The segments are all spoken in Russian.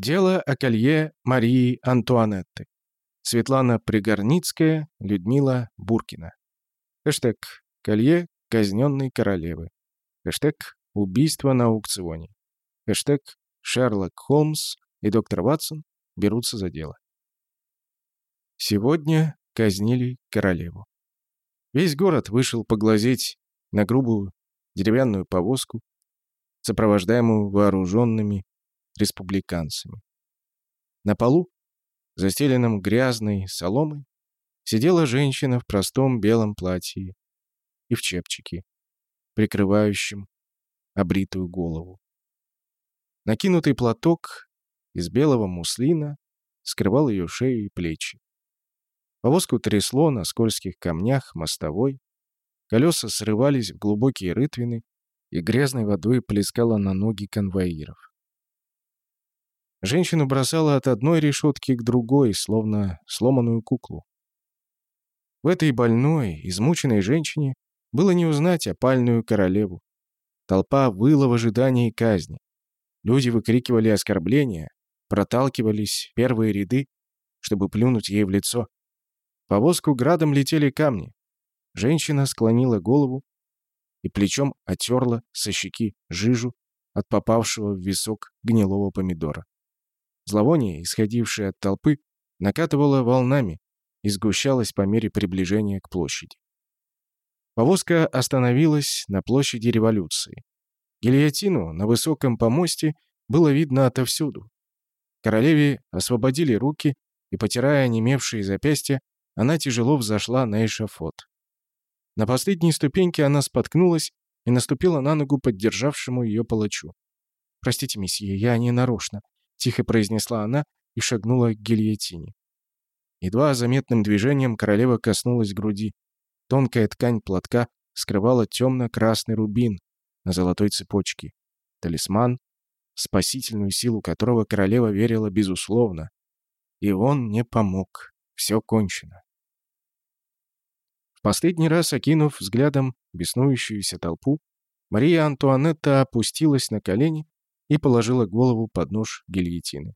Дело о колье Марии Антуанетты. Светлана Пригорницкая, Людмила Буркина. Хэштег «Колье казненной королевы». Хэштег «Убийство на аукционе». Хэштег «Шерлок Холмс и доктор Ватсон берутся за дело». Сегодня казнили королеву. Весь город вышел поглазеть на грубую деревянную повозку, сопровождаемую вооруженными республиканцами. На полу, застеленном грязной соломой, сидела женщина в простом белом платье и в чепчике, прикрывающем обритую голову. Накинутый платок из белого муслина скрывал ее шею и плечи. Повозку трясло на скользких камнях мостовой, колеса срывались в глубокие рытвины, и грязной водой плескала на ноги конвоиров. Женщину бросала от одной решетки к другой, словно сломанную куклу. В этой больной, измученной женщине было не узнать опальную королеву. Толпа выла в ожидании казни. Люди выкрикивали оскорбления, проталкивались первые ряды, чтобы плюнуть ей в лицо. По воску градом летели камни. Женщина склонила голову и плечом отерла со щеки жижу от попавшего в висок гнилого помидора. Зловоние, исходившее от толпы, накатывало волнами и сгущалось по мере приближения к площади. Повозка остановилась на площади революции. Гильотину на высоком помосте было видно отовсюду. Королеве освободили руки, и, потирая онемевшие запястья, она тяжело взошла на эшафот. На последней ступеньке она споткнулась и наступила на ногу поддержавшему ее палачу. «Простите, месье, я не нарочно. — тихо произнесла она и шагнула к гильотине. Едва заметным движением королева коснулась груди. Тонкая ткань платка скрывала темно-красный рубин на золотой цепочке. Талисман, спасительную силу которого королева верила безусловно. И он не помог. Все кончено. В последний раз, окинув взглядом беснующуюся толпу, Мария Антуанетта опустилась на колени и положила голову под нож гильотины.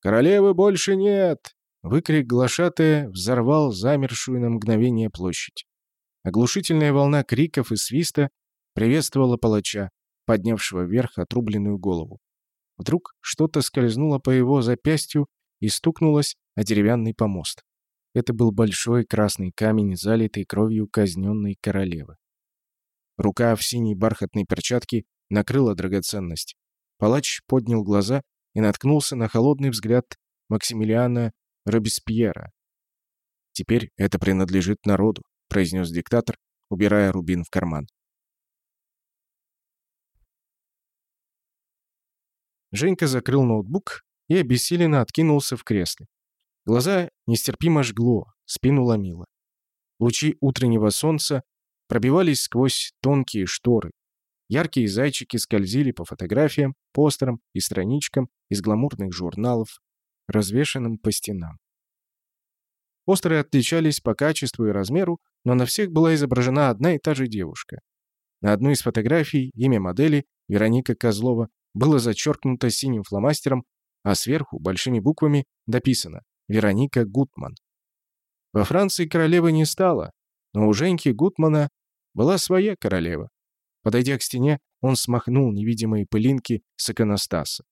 «Королевы больше нет!» Выкрик глашатая взорвал замершую на мгновение площадь. Оглушительная волна криков и свиста приветствовала палача, поднявшего вверх отрубленную голову. Вдруг что-то скользнуло по его запястью и стукнулось о деревянный помост. Это был большой красный камень, залитый кровью казненной королевы. Рука в синей бархатной перчатке накрыла драгоценность. Палач поднял глаза и наткнулся на холодный взгляд Максимилиана Робеспьера. «Теперь это принадлежит народу», — произнес диктатор, убирая рубин в карман. Женька закрыл ноутбук и обессиленно откинулся в кресле. Глаза нестерпимо жгло, спину ломило. Лучи утреннего солнца пробивались сквозь тонкие шторы, Яркие зайчики скользили по фотографиям, постерам и страничкам из гламурных журналов, развешанным по стенам. Постеры отличались по качеству и размеру, но на всех была изображена одна и та же девушка. На одной из фотографий имя модели, Вероника Козлова, было зачеркнуто синим фломастером, а сверху большими буквами дописано «Вероника Гутман». Во Франции королевы не стало, но у Женьки Гутмана была своя королева. Подойдя к стене, он смахнул невидимые пылинки с иконостаса.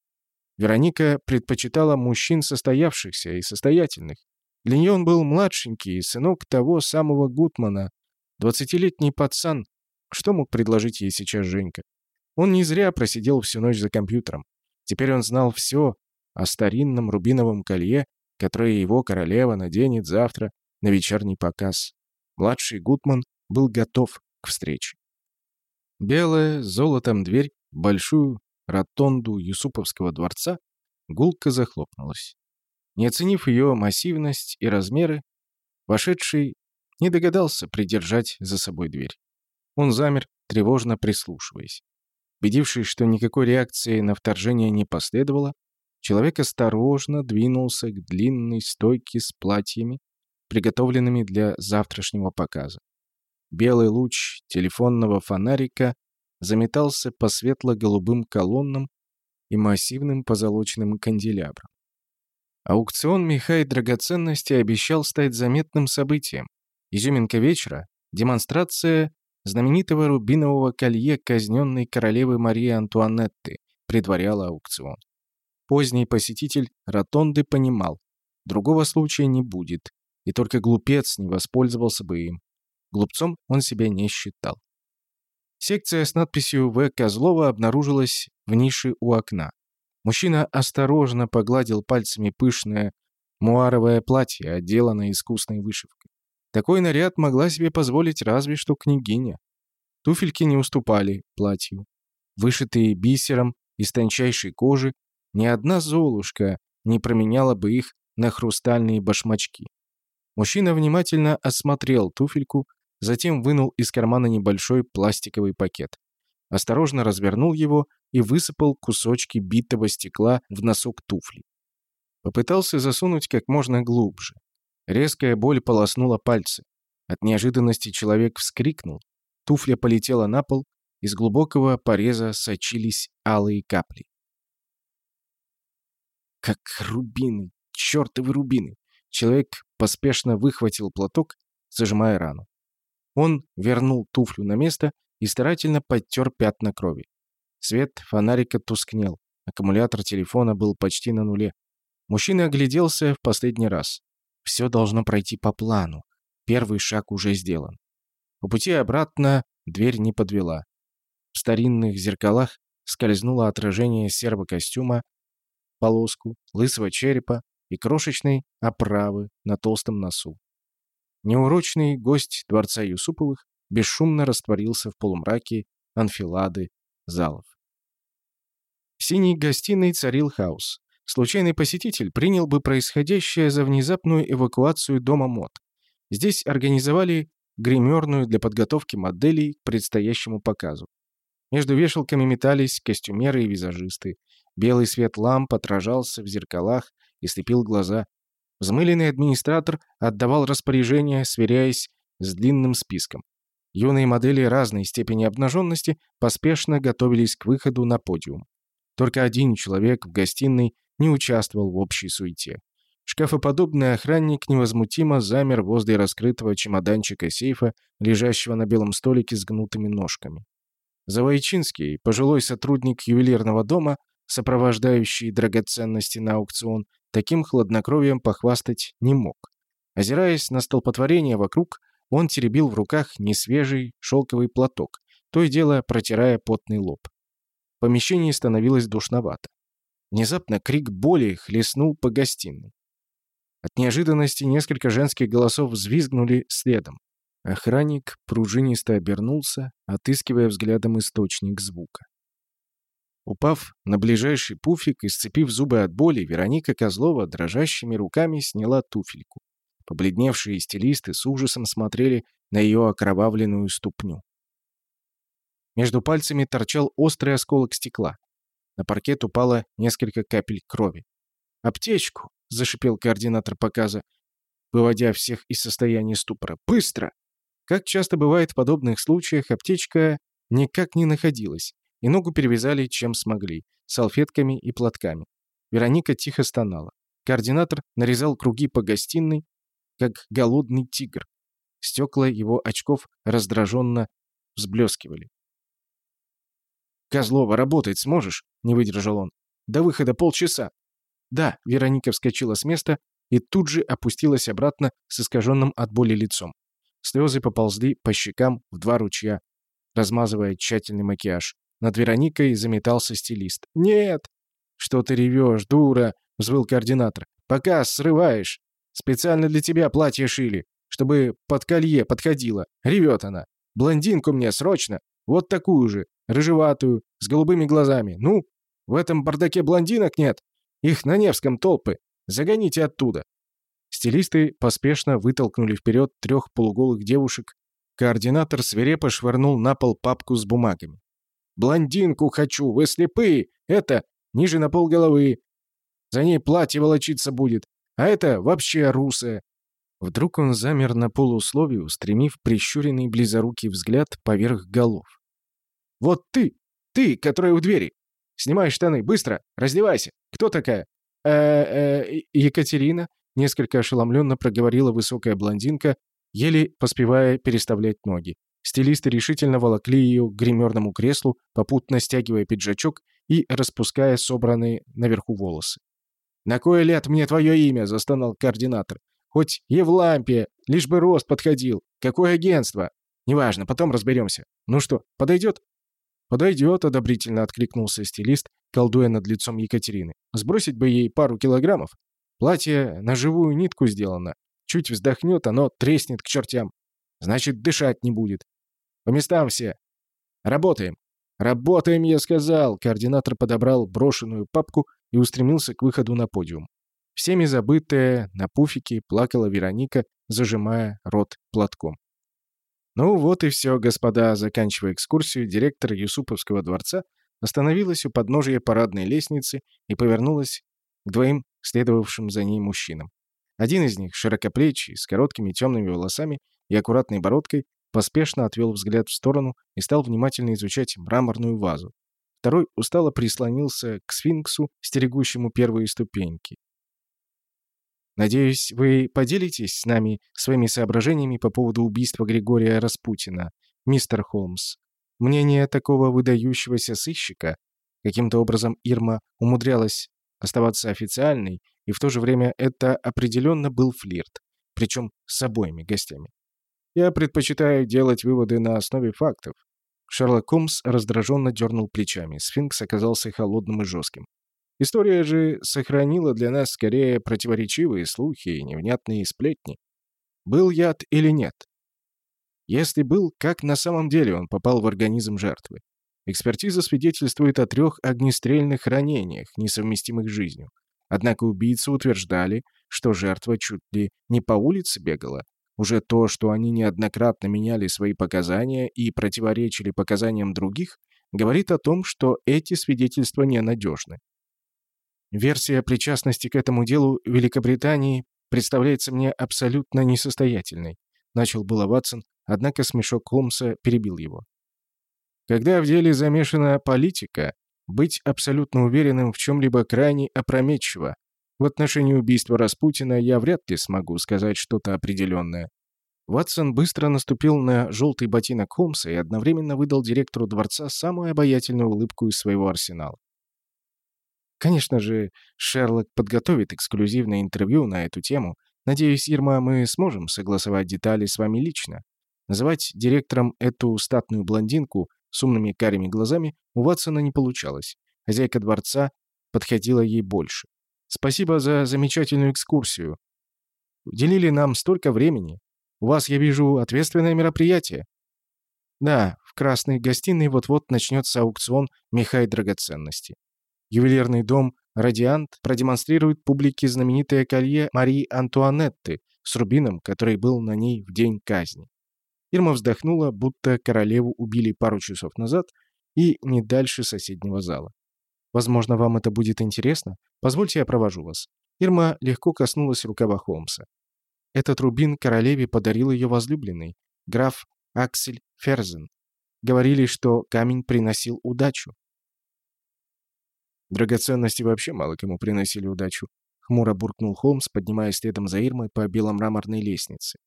Вероника предпочитала мужчин состоявшихся и состоятельных. Для нее он был младшенький, сынок того самого Гутмана, двадцатилетний пацан. Что мог предложить ей сейчас Женька? Он не зря просидел всю ночь за компьютером. Теперь он знал все о старинном рубиновом колье, которое его королева наденет завтра на вечерний показ. Младший Гутман был готов к встрече. Белая, золотом дверь большую ротонду Юсуповского дворца гулко захлопнулась. Не оценив ее массивность и размеры, вошедший не догадался придержать за собой дверь. Он замер, тревожно прислушиваясь. Убедившись, что никакой реакции на вторжение не последовало, человек осторожно двинулся к длинной стойке с платьями, приготовленными для завтрашнего показа. Белый луч телефонного фонарика заметался по светло-голубым колоннам и массивным позолоченным канделябром. Аукцион меха и драгоценностей обещал стать заметным событием. Изюминка вечера — демонстрация знаменитого рубинового колье казненной королевы Марии Антуанетты предваряла аукцион. Поздний посетитель ротонды понимал, другого случая не будет, и только глупец не воспользовался бы им. Глупцом он себя не считал. Секция с надписью «В. Козлова» обнаружилась в нише у окна. Мужчина осторожно погладил пальцами пышное муаровое платье, отделанное искусной вышивкой. Такой наряд могла себе позволить разве что княгиня. Туфельки не уступали платью. Вышитые бисером из тончайшей кожи, ни одна золушка не променяла бы их на хрустальные башмачки. Мужчина внимательно осмотрел туфельку, затем вынул из кармана небольшой пластиковый пакет. Осторожно развернул его и высыпал кусочки битого стекла в носок туфли. Попытался засунуть как можно глубже. Резкая боль полоснула пальцы. От неожиданности человек вскрикнул. Туфля полетела на пол, из глубокого пореза сочились алые капли. Как рубины, чертовы рубины! Человек поспешно выхватил платок, зажимая рану. Он вернул туфлю на место и старательно подтер пятна крови. Свет фонарика тускнел. Аккумулятор телефона был почти на нуле. Мужчина огляделся в последний раз. Все должно пройти по плану. Первый шаг уже сделан. По пути обратно дверь не подвела. В старинных зеркалах скользнуло отражение серого костюма, полоску, лысого черепа и крошечной оправы на толстом носу. Неурочный гость дворца Юсуповых бесшумно растворился в полумраке анфилады залов. В синей гостиной царил хаос. Случайный посетитель принял бы происходящее за внезапную эвакуацию дома мод. Здесь организовали гримерную для подготовки моделей к предстоящему показу. Между вешалками метались костюмеры и визажисты. Белый свет ламп отражался в зеркалах и слепил глаза. Взмыленный администратор отдавал распоряжения, сверяясь с длинным списком. Юные модели разной степени обнаженности поспешно готовились к выходу на подиум. Только один человек в гостиной не участвовал в общей суете. Шкафоподобный охранник невозмутимо замер возле раскрытого чемоданчика сейфа, лежащего на белом столике с гнутыми ножками. Завойчинский, пожилой сотрудник ювелирного дома, сопровождающий драгоценности на аукцион, таким хладнокровием похвастать не мог. Озираясь на столпотворение вокруг, он теребил в руках несвежий шелковый платок, то и дело протирая потный лоб. В помещении становилось душновато. Внезапно крик боли хлестнул по гостиной. От неожиданности несколько женских голосов взвизгнули следом. Охранник пружинисто обернулся, отыскивая взглядом источник звука. Упав на ближайший пуфик и сцепив зубы от боли, Вероника Козлова дрожащими руками сняла туфельку. Побледневшие стилисты с ужасом смотрели на ее окровавленную ступню. Между пальцами торчал острый осколок стекла. На паркет упало несколько капель крови. «Аптечку!» — зашипел координатор показа, выводя всех из состояния ступора. «Быстро!» Как часто бывает в подобных случаях, аптечка никак не находилась, и ногу перевязали чем смогли — салфетками и платками. Вероника тихо стонала. Координатор нарезал круги по гостиной, как голодный тигр. Стекла его очков раздраженно взблескивали. «Козлова, работать сможешь?» — не выдержал он. «До выхода полчаса». «Да», — Вероника вскочила с места и тут же опустилась обратно с искаженным от боли лицом. Слезы поползли по щекам в два ручья, размазывая тщательный макияж. Над Вероникой заметался стилист. «Нет!» «Что ты ревешь, дура?» — взвыл координатор. «Пока срываешь!» Специально для тебя платье шили, чтобы под колье подходило. Ревет она. Блондинку мне срочно. Вот такую же, рыжеватую, с голубыми глазами. Ну, в этом бардаке блондинок нет. Их на Невском толпы. Загоните оттуда». Стилисты поспешно вытолкнули вперед трех полуголых девушек. Координатор свирепо швырнул на пол папку с бумагами. «Блондинку хочу! Вы слепые! Это ниже на полголовы! За ней платье волочиться будет! А это вообще русая. Вдруг он замер на полусловии, устремив прищуренный близорукий взгляд поверх голов. «Вот ты! Ты, которая у двери! Снимай штаны, быстро! Раздевайся! Кто такая?» «Э-э... Екатерина?» Несколько ошеломленно проговорила высокая блондинка, еле поспевая переставлять ноги. Стилисты решительно волокли ее к гримерному креслу, попутно стягивая пиджачок и распуская собранные наверху волосы. «На кое лет мне твое имя?» — застонал координатор. «Хоть Евлампия, лишь бы рост подходил. Какое агентство?» «Неважно, потом разберемся. Ну что, подойдет?» «Подойдет», — одобрительно откликнулся стилист, колдуя над лицом Екатерины. «Сбросить бы ей пару килограммов. Платье на живую нитку сделано. Чуть вздохнет, оно треснет к чертям. Значит, дышать не будет. По местам все. Работаем. Работаем, я сказал. Координатор подобрал брошенную папку и устремился к выходу на подиум. Всеми забытая, на пуфике плакала Вероника, зажимая рот платком. Ну вот и все, господа, заканчивая экскурсию, директор Юсуповского дворца остановилась у подножия парадной лестницы и повернулась к двоим следовавшим за ней мужчинам. Один из них, широкоплечий, с короткими темными волосами и аккуратной бородкой, поспешно отвел взгляд в сторону и стал внимательно изучать мраморную вазу. Второй устало прислонился к сфинксу, стерегущему первые ступеньки. «Надеюсь, вы поделитесь с нами своими соображениями по поводу убийства Григория Распутина, мистер Холмс. Мнение такого выдающегося сыщика, каким-то образом Ирма умудрялась оставаться официальной, и в то же время это определенно был флирт, причем с обоими гостями. Я предпочитаю делать выводы на основе фактов. Шерлок Холмс раздраженно дернул плечами. Сфинкс оказался холодным и жестким. История же сохранила для нас скорее противоречивые слухи и невнятные сплетни. Был яд или нет? Если был, как на самом деле он попал в организм жертвы? Экспертиза свидетельствует о трех огнестрельных ранениях, несовместимых с жизнью. Однако убийцы утверждали, что жертва чуть ли не по улице бегала, уже то, что они неоднократно меняли свои показания и противоречили показаниям других, говорит о том, что эти свидетельства ненадежны. Версия причастности к этому делу Великобритании представляется мне абсолютно несостоятельной, начал было Ватсон, однако смешок Холмса перебил его. Когда в деле замешана политика, быть абсолютно уверенным в чем-либо крайне опрометчиво, в отношении убийства Распутина я вряд ли смогу сказать что-то определенное. Ватсон быстро наступил на желтый ботинок Холмса и одновременно выдал директору дворца самую обаятельную улыбку из своего арсенала. Конечно же, Шерлок подготовит эксклюзивное интервью на эту тему. Надеюсь, Ирма, мы сможем согласовать детали с вами лично. Называть директором эту статную блондинку с умными карими глазами у Ватсона не получалось. Хозяйка дворца подходила ей больше. Спасибо за замечательную экскурсию. Уделили нам столько времени. У вас, я вижу, ответственное мероприятие. Да, в красной гостиной вот-вот начнется аукцион меха и драгоценности. Ювелирный дом «Радиант» продемонстрирует публике знаменитое колье Марии Антуанетты с рубином, который был на ней в день казни. Ирма вздохнула, будто королеву убили пару часов назад и не дальше соседнего зала. Возможно, вам это будет интересно. Позвольте, я провожу вас». Ирма легко коснулась рукава Холмса. Этот рубин королеве подарил ее возлюбленный, граф Аксель Ферзен. Говорили, что камень приносил удачу. Драгоценности вообще мало кому приносили удачу. Хмуро буркнул Холмс, поднимаясь следом за Ирмой по беломраморной лестнице.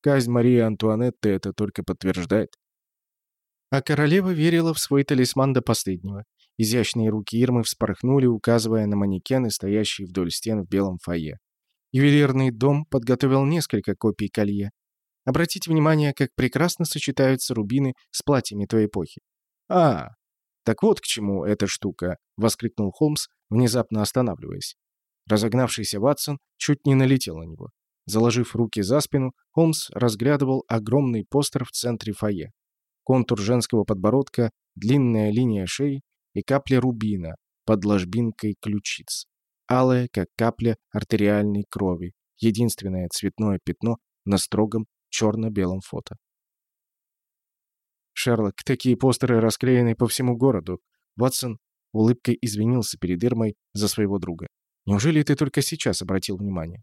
Казнь Марии Антуанетты это только подтверждает. А королева верила в свой талисман до последнего. Изящные руки Ирмы вспорхнули, указывая на манекены, стоящие вдоль стен в белом фойе. Ювелирный дом подготовил несколько копий колье. Обратите внимание, как прекрасно сочетаются рубины с платьями той эпохи. «А, так вот к чему эта штука!» — воскликнул Холмс, внезапно останавливаясь. Разогнавшийся Ватсон чуть не налетел на него. Заложив руки за спину, Холмс разглядывал огромный постер в центре фойе. Контур женского подбородка, длинная линия шеи, и капля рубина под ложбинкой ключиц. Алая, как капля артериальной крови, единственное цветное пятно на строгом черно-белом фото. Шерлок, такие постеры расклеены по всему городу. Ватсон улыбкой извинился перед Ирмой за своего друга. Неужели ты только сейчас обратил внимание?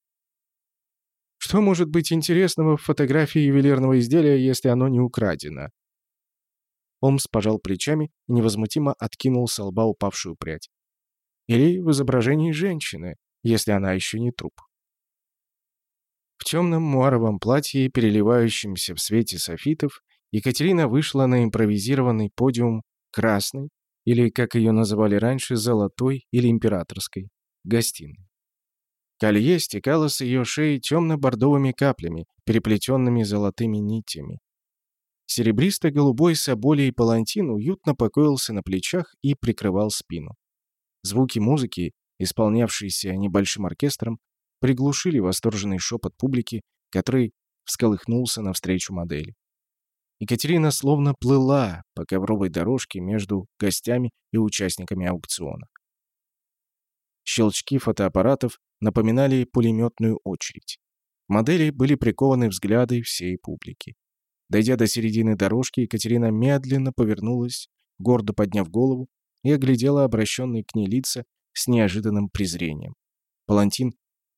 Что может быть интересного в фотографии ювелирного изделия, если оно не украдено? Холмс пожал плечами и невозмутимо откинул с лба упавшую прядь. Или в изображении женщины, если она еще не труп. В темном муаровом платье, переливающемся в свете софитов, Екатерина вышла на импровизированный подиум красной, или, как ее называли раньше, золотой или императорской, гостиной. Колье стекало с ее шеи темно-бордовыми каплями, переплетенными золотыми нитями. Серебристо-голубой соболей палантин уютно покоился на плечах и прикрывал спину. Звуки музыки, исполнявшиеся небольшим оркестром, приглушили восторженный шепот публики, который всколыхнулся навстречу модели. Екатерина словно плыла по ковровой дорожке между гостями и участниками аукциона. Щелчки фотоаппаратов напоминали пулеметную очередь. Модели были прикованы взгляды всей публики. Дойдя до середины дорожки, Екатерина медленно повернулась, гордо подняв голову, и оглядела обращенные к ней лица с неожиданным презрением. Палантин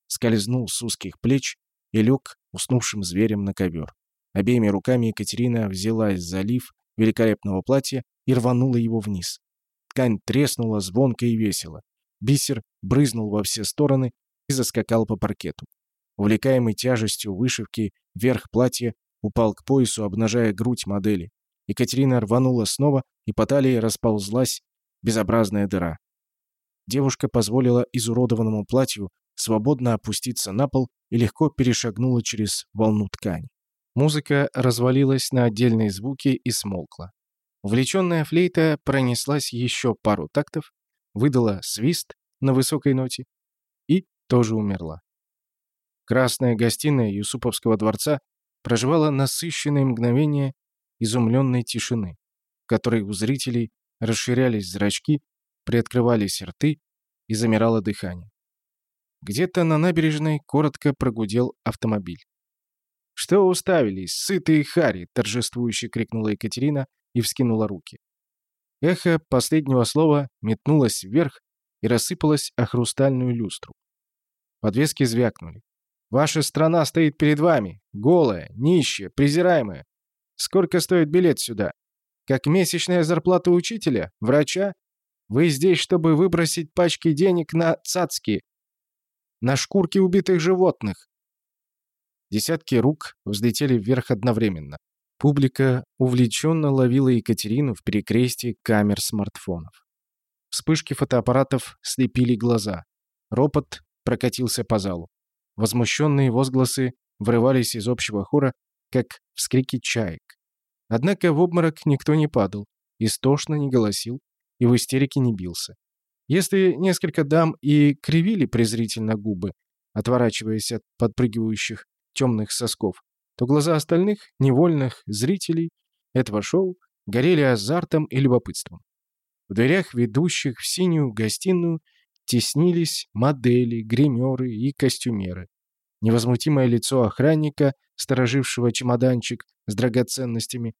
скользнул с узких плеч и лег уснувшим зверем на ковер. Обеими руками Екатерина взялась за лиф великолепного платья и рванула его вниз. Ткань треснула звонко и весело. Бисер брызнул во все стороны и заскакал по паркету. Увлекаемый тяжестью вышивки верх платья упал к поясу, обнажая грудь модели. Екатерина рванула снова, и по талии расползлась безобразная дыра. Девушка позволила изуродованному платью свободно опуститься на пол и легко перешагнула через волну ткани. Музыка развалилась на отдельные звуки и смолкла. Увлеченная флейта пронеслась еще пару тактов, выдала свист на высокой ноте и тоже умерла. Красная гостиная Юсуповского дворца проживала насыщенное мгновение изумленной тишины, в которой у зрителей расширялись зрачки, приоткрывались рты и замирало дыхание. Где-то на набережной коротко прогудел автомобиль. «Что уставились, сытые хари!» — торжествующе крикнула Екатерина и вскинула руки. Эхо последнего слова метнулось вверх и рассыпалось о хрустальную люстру. Подвески звякнули. «Ваша страна стоит перед вами, голая, нищая, презираемая. Сколько стоит билет сюда? Как месячная зарплата учителя, врача? Вы здесь, чтобы выбросить пачки денег на цацки, на шкурки убитых животных. Десятки рук взлетели вверх одновременно. Публика увлеченно ловила Екатерину в перекрестии камер смартфонов. Вспышки фотоаппаратов слепили глаза. Ропот прокатился по залу. Возмущенные возгласы врывались из общего хора, как вскрики чаек. Однако в обморок никто не падал, истошно не голосил и в истерике не бился. Если несколько дам и кривили презрительно губы, отворачиваясь от подпрыгивающих темных сосков, то глаза остальных, невольных зрителей этого шоу горели азартом и любопытством. В дверях, ведущих в синюю гостиную, теснились модели, гримеры и костюмеры. Невозмутимое лицо охранника, сторожившего чемоданчик с драгоценностями,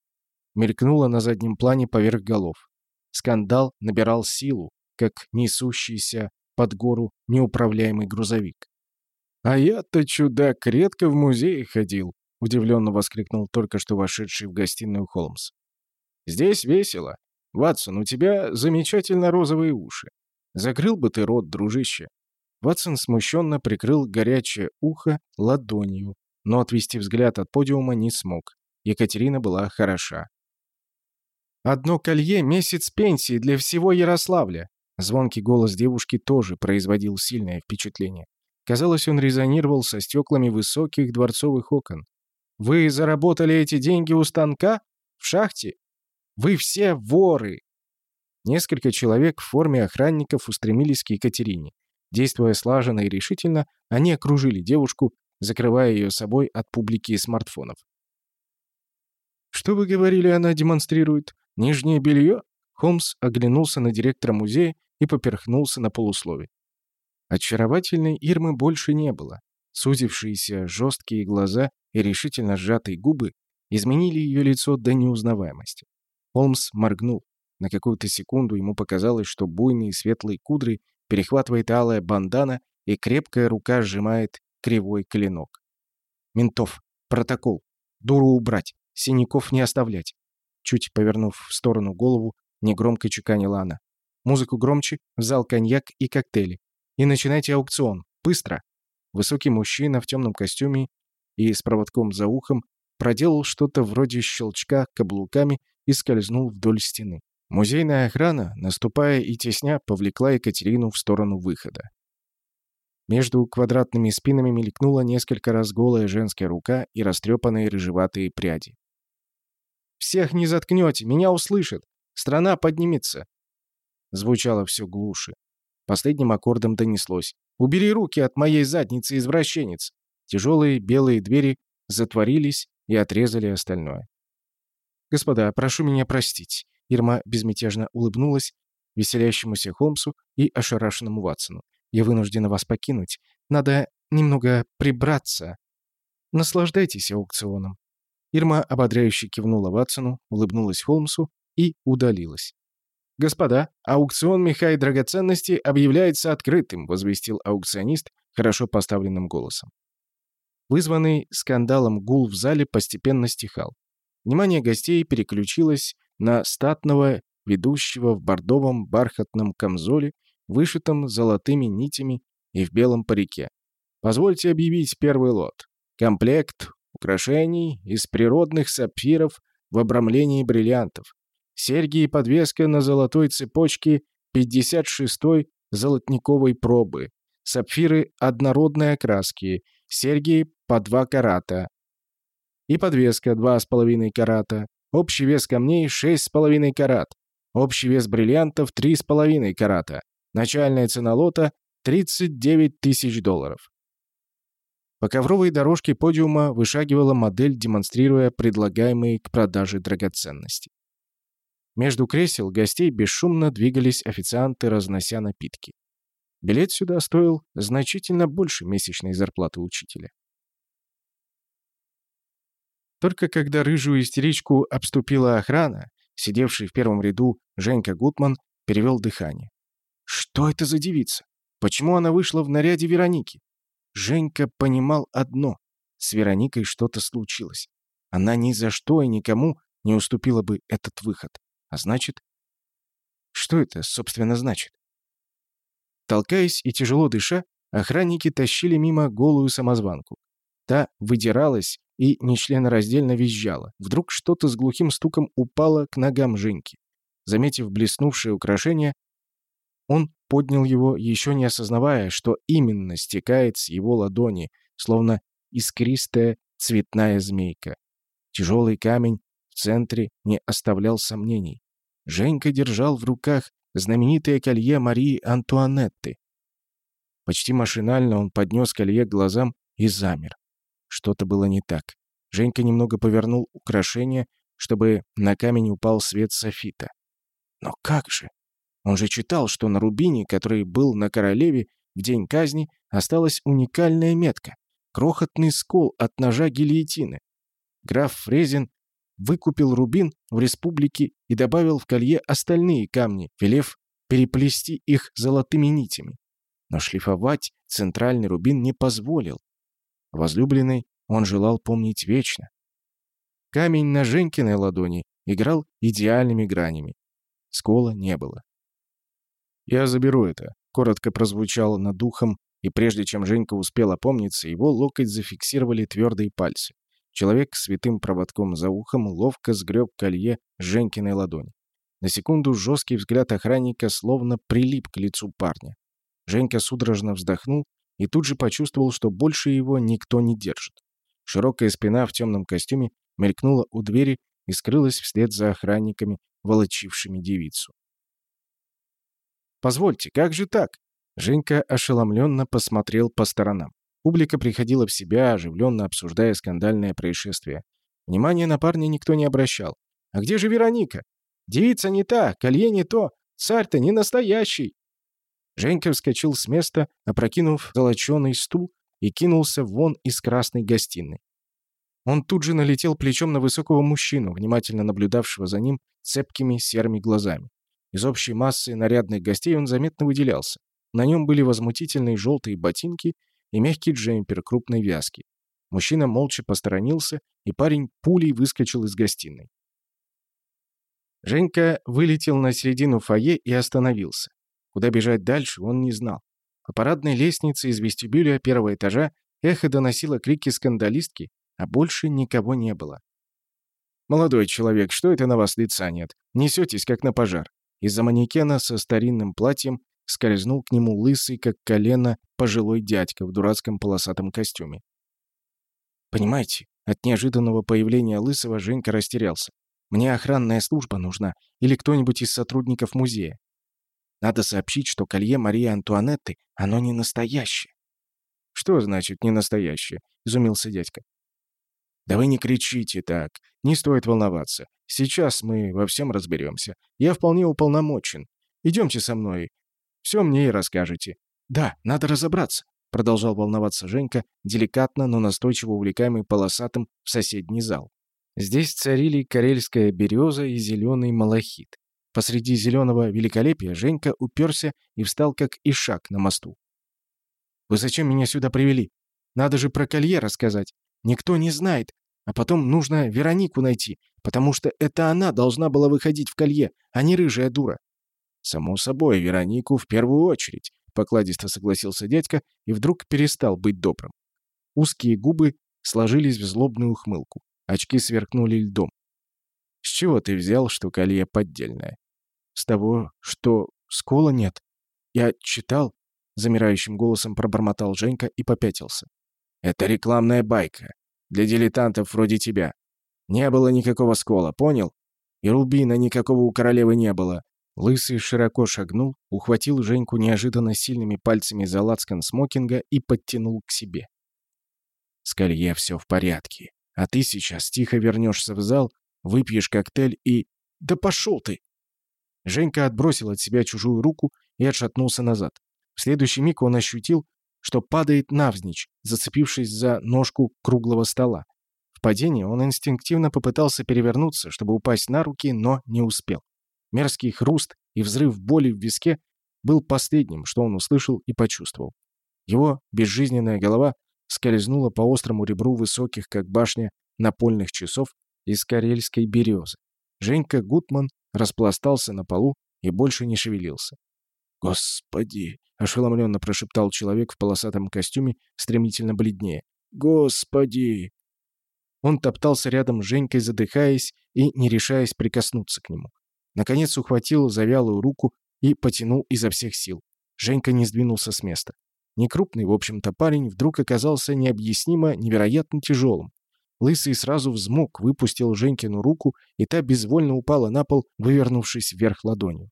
мелькнуло на заднем плане поверх голов. Скандал набирал силу, как несущийся под гору неуправляемый грузовик. «А я-то, чудак, редко в музей ходил», — удивленно воскликнул только что вошедший в гостиную Холмс. «Здесь весело. Ватсон, у тебя замечательно розовые уши. Закрыл бы ты рот, дружище». Ватсон смущенно прикрыл горячее ухо ладонью, но отвести взгляд от подиума не смог. Екатерина была хороша. «Одно колье — месяц пенсии для всего Ярославля!» Звонкий голос девушки тоже производил сильное впечатление. Казалось, он резонировал со стеклами высоких дворцовых окон. «Вы заработали эти деньги у станка? В шахте? Вы все воры!» Несколько человек в форме охранников устремились к Екатерине. Действуя слаженно и решительно, они окружили девушку, закрывая ее собой от публики и смартфонов. «Что вы говорили, она демонстрирует? Нижнее белье?» Холмс оглянулся на директора музея и поперхнулся на полуслове. Очаровательной Ирмы больше не было. Сузившиеся жесткие глаза и решительно сжатые губы изменили ее лицо до неузнаваемости. Холмс моргнул. На какую-то секунду ему показалось, что буйные светлые кудры перехватывает алая бандана и крепкая рука сжимает кривой клинок. «Ментов! Протокол! Дуру убрать! Синяков не оставлять!» чуть повернув в сторону голову, негромко чеканила она. «Музыку громче, в зал коньяк и коктейли. И начинайте аукцион. Быстро!» Высокий мужчина в темном костюме и с проводком за ухом проделал что-то вроде щелчка каблуками и скользнул вдоль стены. Музейная охрана, наступая и тесня, повлекла Екатерину в сторону выхода. Между квадратными спинами мелькнула несколько раз голая женская рука и растрепанные рыжеватые пряди. «Всех не заткнете, меня услышат! Страна поднимется!» Звучало все глуше. Последним аккордом донеслось. «Убери руки от моей задницы, извращенец!» Тяжелые белые двери затворились и отрезали остальное. «Господа, прошу меня простить», — Ирма безмятежно улыбнулась веселящемуся Холмсу и ошарашенному Ватсону. «Я вынуждена вас покинуть. Надо немного прибраться. Наслаждайтесь аукционом». Ирма ободряюще кивнула Ватсону, улыбнулась Холмсу и удалилась. «Господа, аукцион меха и драгоценностей объявляется открытым», возвестил аукционист хорошо поставленным голосом. Вызванный скандалом гул в зале постепенно стихал. Внимание гостей переключилось на статного ведущего в бордовом бархатном камзоле, вышитом золотыми нитями и в белом парике. Позвольте объявить первый лот. Комплект украшений из природных сапфиров в обрамлении бриллиантов. Серьги и подвеска на золотой цепочке 56-й золотниковой пробы. Сапфиры однородной окраски, серьги по 2 карата. И подвеска 2,5 карата. Общий вес камней 6,5 карат. Общий вес бриллиантов 3,5 карата. Начальная цена лота 39 тысяч долларов. По ковровой дорожке подиума вышагивала модель, демонстрируя предлагаемые к продаже драгоценности. Между кресел гостей бесшумно двигались официанты, разнося напитки. Билет сюда стоил значительно больше месячной зарплаты учителя. Только когда рыжую истеричку обступила охрана, сидевший в первом ряду Женька Гутман перевел дыхание. Что это за девица? Почему она вышла в наряде Вероники? Женька понимал одно. С Вероникой что-то случилось. Она ни за что и никому не уступила бы этот выход. А значит... Что это, собственно, значит? Толкаясь и тяжело дыша, охранники тащили мимо голую самозванку. Та выдиралась и нечленораздельно визжала. Вдруг что-то с глухим стуком упало к ногам Женьки. Заметив блеснувшее украшение, он поднял его, еще не осознавая, что именно стекает с его ладони, словно искристая цветная змейка. Тяжелый камень в центре не оставлял сомнений. Женька держал в руках знаменитое колье Марии Антуанетты. Почти машинально он поднес колье к глазам и замер. Что-то было не так. Женька немного повернул украшение, чтобы на камень упал свет софита. Но как же? Он же читал, что на рубине, который был на королеве в день казни, осталась уникальная метка — крохотный скол от ножа гильотины. Граф Фрезин выкупил рубин в республике и добавил в колье остальные камни, велев переплести их золотыми нитями. Но шлифовать центральный рубин не позволил. Возлюбленный он желал помнить вечно. Камень на Женькиной ладони играл идеальными гранями. Скола не было. «Я заберу это», — коротко прозвучало над духом, и прежде чем Женька успел опомниться, его локоть зафиксировали твердые пальцы. Человек с святым проводком за ухом ловко сгреб колье с Женькиной ладони. На секунду жесткий взгляд охранника словно прилип к лицу парня. Женька судорожно вздохнул и тут же почувствовал, что больше его никто не держит. Широкая спина в темном костюме мелькнула у двери и скрылась вслед за охранниками, волочившими девицу. «Позвольте, как же так?» Женька ошеломленно посмотрел по сторонам. Публика приходила в себя, оживленно обсуждая скандальное происшествие. Внимания на парня никто не обращал. «А где же Вероника? Девица не та, колье не то, царь-то не настоящий!» Женька вскочил с места, опрокинув золоченый стул и кинулся вон из красной гостиной. Он тут же налетел плечом на высокого мужчину, внимательно наблюдавшего за ним цепкими серыми глазами. Из общей массы нарядных гостей он заметно выделялся. На нем были возмутительные желтые ботинки и мягкий джемпер крупной вязки. Мужчина молча посторонился, и парень пулей выскочил из гостиной. Женька вылетел на середину фойе и остановился. Куда бежать дальше, он не знал. По парадной лестнице из вестибюля первого этажа эхо доносило крики скандалистки, а больше никого не было. «Молодой человек, что это на вас лица нет? Несетесь, как на пожар». Из-за манекена со старинным платьем скользнул к нему лысый, как колено, пожилой дядька в дурацком полосатом костюме. Понимаете, от неожиданного появления лысого Женька растерялся. Мне охранная служба нужна или кто-нибудь из сотрудников музея. Надо сообщить, что колье Марии Антуанетты, оно не настоящее. «Что значит «не настоящее»?» — изумился дядька. «Да вы не кричите так. Не стоит волноваться. Сейчас мы во всем разберемся. Я вполне уполномочен. Идемте со мной. Все мне и расскажете». «Да, надо разобраться», — продолжал волноваться Женька, деликатно, но настойчиво увлекаемый полосатым в соседний зал. Здесь царили карельская береза и зеленый малахит. Посреди зеленого великолепия Женька уперся и встал как ишак на мосту. «Вы зачем меня сюда привели? Надо же про колье рассказать. Никто не знает. А потом нужно Веронику найти, потому что это она должна была выходить в колье, а не рыжая дура». «Само собой, Веронику в первую очередь», — покладисто согласился дядька и вдруг перестал быть добрым. Узкие губы сложились в злобную ухмылку. Очки сверкнули льдом. «С чего ты взял, что колье поддельное?» «С того, что скола нет. Я читал...» Замирающим голосом пробормотал Женька и попятился. «Это рекламная байка. Для дилетантов вроде тебя. Не было никакого скола, понял? И рубина никакого у королевы не было». Лысый широко шагнул, ухватил Женьку неожиданно сильными пальцами за лацкан смокинга и подтянул к себе. «С колье все в порядке. А ты сейчас тихо вернешься в зал, выпьешь коктейль и... Да пошел ты!» Женька отбросил от себя чужую руку и отшатнулся назад. В следующий миг он ощутил, что падает навзничь, зацепившись за ножку круглого стола. В падении он инстинктивно попытался перевернуться, чтобы упасть на руки, но не успел. Мерзкий хруст и взрыв боли в виске был последним, что он услышал и почувствовал. Его безжизненная голова скользнула по острому ребру высоких, как башня, напольных часов из карельской березы. Женька Гутман распластался на полу и больше не шевелился. «Господи!» — ошеломленно прошептал человек в полосатом костюме, стремительно бледнее. «Господи!» Он топтался рядом с Женькой, задыхаясь и не решаясь прикоснуться к нему. Наконец ухватил завялую руку и потянул изо всех сил. Женька не сдвинулся с места. Некрупный, в общем-то, парень вдруг оказался необъяснимо невероятно тяжелым. Лысый сразу взмок, выпустил Женькину руку, и та безвольно упала на пол, вывернувшись вверх ладонью.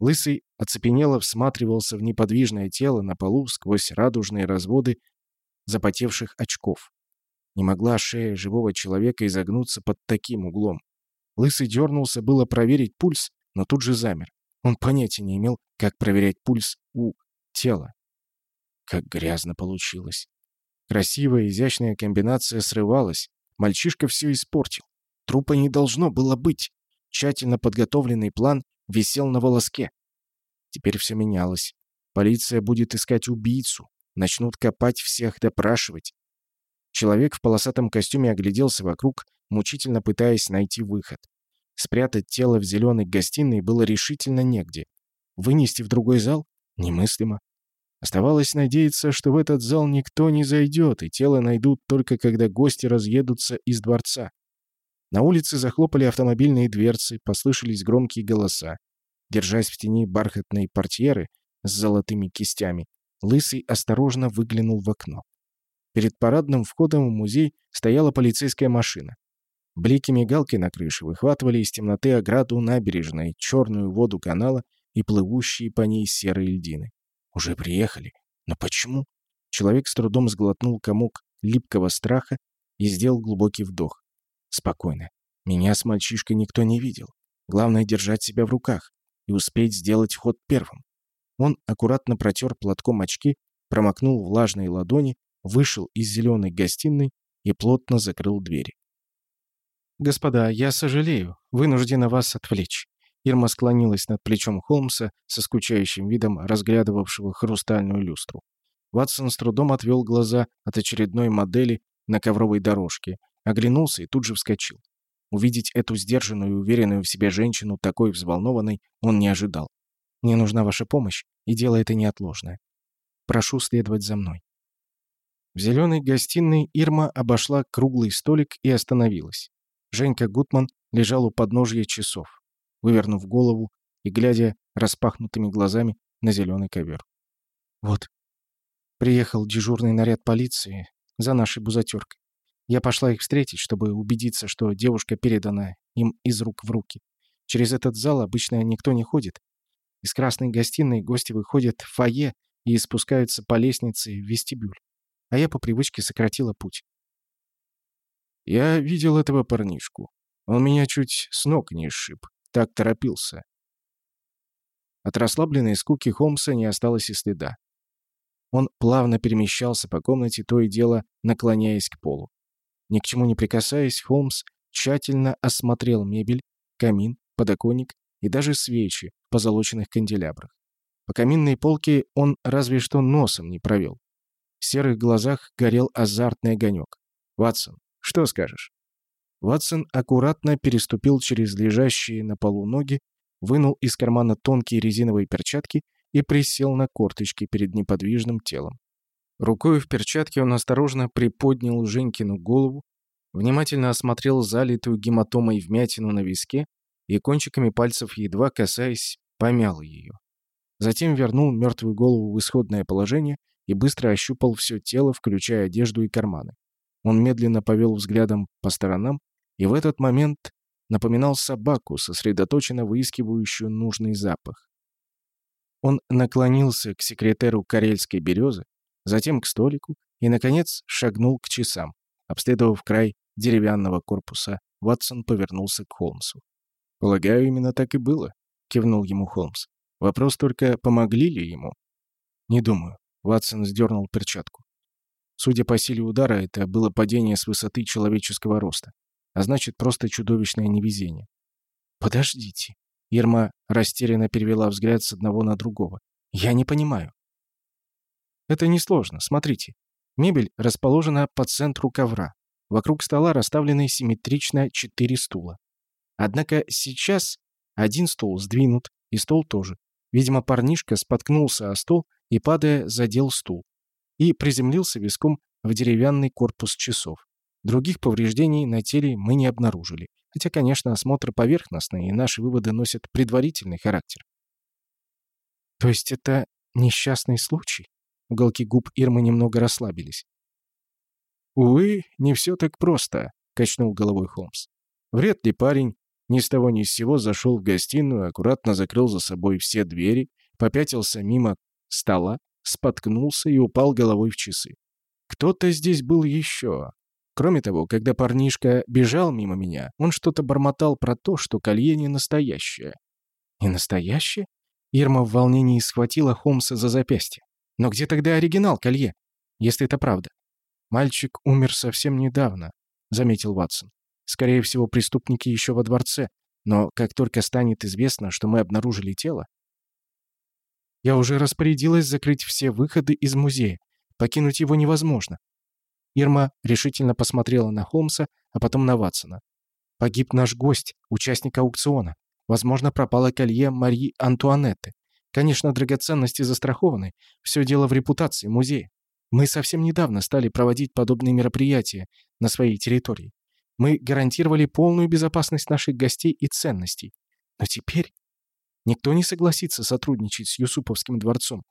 Лысый оцепенело всматривался в неподвижное тело на полу сквозь радужные разводы запотевших очков. Не могла шея живого человека изогнуться под таким углом. Лысый дернулся было проверить пульс, но тут же замер. Он понятия не имел, как проверять пульс у тела. Как грязно получилось. Красивая, изящная комбинация срывалась. Мальчишка все испортил. Трупа не должно было быть. Тщательно подготовленный план висел на волоске. Теперь все менялось. Полиция будет искать убийцу. Начнут копать всех, допрашивать. Человек в полосатом костюме огляделся вокруг, мучительно пытаясь найти выход. Спрятать тело в зеленой гостиной было решительно негде. Вынести в другой зал? Немыслимо. Оставалось надеяться, что в этот зал никто не зайдет, и тело найдут только когда гости разъедутся из дворца. На улице захлопали автомобильные дверцы, послышались громкие голоса. Держась в тени бархатной портьеры с золотыми кистями, Лысый осторожно выглянул в окно. Перед парадным входом в музей стояла полицейская машина. Блики мигалки на крыше выхватывали из темноты ограду набережной, черную воду канала и плывущие по ней серые льдины. Уже приехали. Но почему? Человек с трудом сглотнул комок липкого страха и сделал глубокий вдох. Спокойно. Меня с мальчишкой никто не видел. Главное — держать себя в руках и успеть сделать ход первым. Он аккуратно протер платком очки, промокнул влажные ладони, вышел из зеленой гостиной и плотно закрыл двери. «Господа, я сожалею, вынуждена вас отвлечь. Ирма склонилась над плечом Холмса со скучающим видом разглядывавшего хрустальную люстру. Ватсон с трудом отвел глаза от очередной модели на ковровой дорожке, оглянулся и тут же вскочил. Увидеть эту сдержанную и уверенную в себе женщину, такой взволнованной, он не ожидал. «Мне нужна ваша помощь, и дело это неотложное. Прошу следовать за мной». В зеленой гостиной Ирма обошла круглый столик и остановилась. Женька Гутман лежал у подножья часов, вывернув голову и глядя распахнутыми глазами на зеленый ковер. «Вот, приехал дежурный наряд полиции за нашей бузатеркой. Я пошла их встретить, чтобы убедиться, что девушка передана им из рук в руки. Через этот зал обычно никто не ходит. Из красной гостиной гости выходят в фойе и спускаются по лестнице в вестибюль а я по привычке сократила путь. Я видел этого парнишку. Он меня чуть с ног не сшиб. Так торопился. От расслабленной скуки Холмса не осталось и следа. Он плавно перемещался по комнате, то и дело наклоняясь к полу. Ни к чему не прикасаясь, Холмс тщательно осмотрел мебель, камин, подоконник и даже свечи в позолоченных канделябрах. По каминной полке он разве что носом не провел. В серых глазах горел азартный огонек. «Ватсон, что скажешь?» Ватсон аккуратно переступил через лежащие на полу ноги, вынул из кармана тонкие резиновые перчатки и присел на корточки перед неподвижным телом. Рукой в перчатке он осторожно приподнял Женькину голову, внимательно осмотрел залитую гематомой вмятину на виске и кончиками пальцев, едва касаясь, помял ее. Затем вернул мертвую голову в исходное положение и быстро ощупал все тело, включая одежду и карманы. Он медленно повел взглядом по сторонам и в этот момент напоминал собаку, сосредоточенно выискивающую нужный запах. Он наклонился к секретеру карельской березы, затем к столику и, наконец, шагнул к часам. Обследовав край деревянного корпуса, Ватсон повернулся к Холмсу. «Полагаю, именно так и было», — кивнул ему Холмс. «Вопрос только, помогли ли ему?» «Не думаю. Ватсон сдернул перчатку. Судя по силе удара, это было падение с высоты человеческого роста. А значит, просто чудовищное невезение. «Подождите». Ирма растерянно перевела взгляд с одного на другого. «Я не понимаю». «Это несложно. Смотрите. Мебель расположена по центру ковра. Вокруг стола расставлены симметрично четыре стула. Однако сейчас один стул сдвинут, и стол тоже. Видимо, парнишка споткнулся о стол и, падая, задел стул. И приземлился виском в деревянный корпус часов. Других повреждений на теле мы не обнаружили. Хотя, конечно, осмотр поверхностный, и наши выводы носят предварительный характер. То есть это несчастный случай? Уголки губ Ирмы немного расслабились. «Увы, не все так просто», — качнул головой Холмс. «Вряд ли парень ни с того ни с сего зашел в гостиную, аккуратно закрыл за собой все двери, попятился мимо стола, споткнулся и упал головой в часы. Кто-то здесь был еще. Кроме того, когда парнишка бежал мимо меня, он что-то бормотал про то, что колье не настоящее. Не настоящее? Ирма в волнении схватила Холмса за запястье. Но где тогда оригинал колье? Если это правда. Мальчик умер совсем недавно, заметил Ватсон. Скорее всего, преступники еще во дворце. Но как только станет известно, что мы обнаружили тело, я уже распорядилась закрыть все выходы из музея. Покинуть его невозможно. Ирма решительно посмотрела на Холмса, а потом на Ватсона. Погиб наш гость, участник аукциона. Возможно, пропало колье Марии Антуанетты. Конечно, драгоценности застрахованы. Все дело в репутации музея. Мы совсем недавно стали проводить подобные мероприятия на своей территории. Мы гарантировали полную безопасность наших гостей и ценностей. Но теперь Никто не согласится сотрудничать с Юсуповским дворцом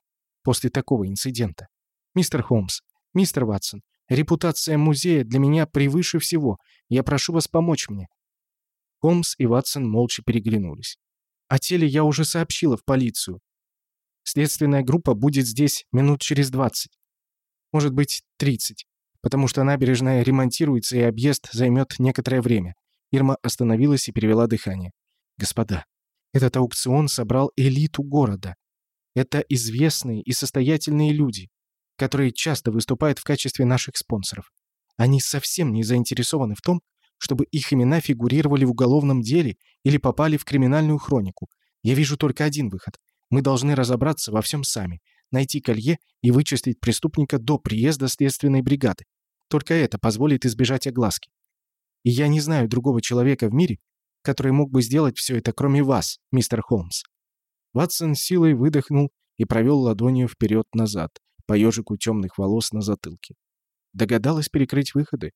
после такого инцидента. Мистер Холмс, мистер Ватсон, репутация музея для меня превыше всего. Я прошу вас помочь мне». Холмс и Ватсон молча переглянулись. «О теле я уже сообщила в полицию. Следственная группа будет здесь минут через двадцать. Может быть, тридцать. Потому что набережная ремонтируется, и объезд займет некоторое время». Ирма остановилась и перевела дыхание. «Господа, этот аукцион собрал элиту города. Это известные и состоятельные люди, которые часто выступают в качестве наших спонсоров. Они совсем не заинтересованы в том, чтобы их имена фигурировали в уголовном деле или попали в криминальную хронику. Я вижу только один выход. Мы должны разобраться во всем сами, найти колье и вычислить преступника до приезда следственной бригады. Только это позволит избежать огласки. И я не знаю другого человека в мире, который мог бы сделать все это, кроме вас, мистер Холмс». Ватсон силой выдохнул и провел ладонью вперед-назад, по ежику темных волос на затылке. Догадалась перекрыть выходы?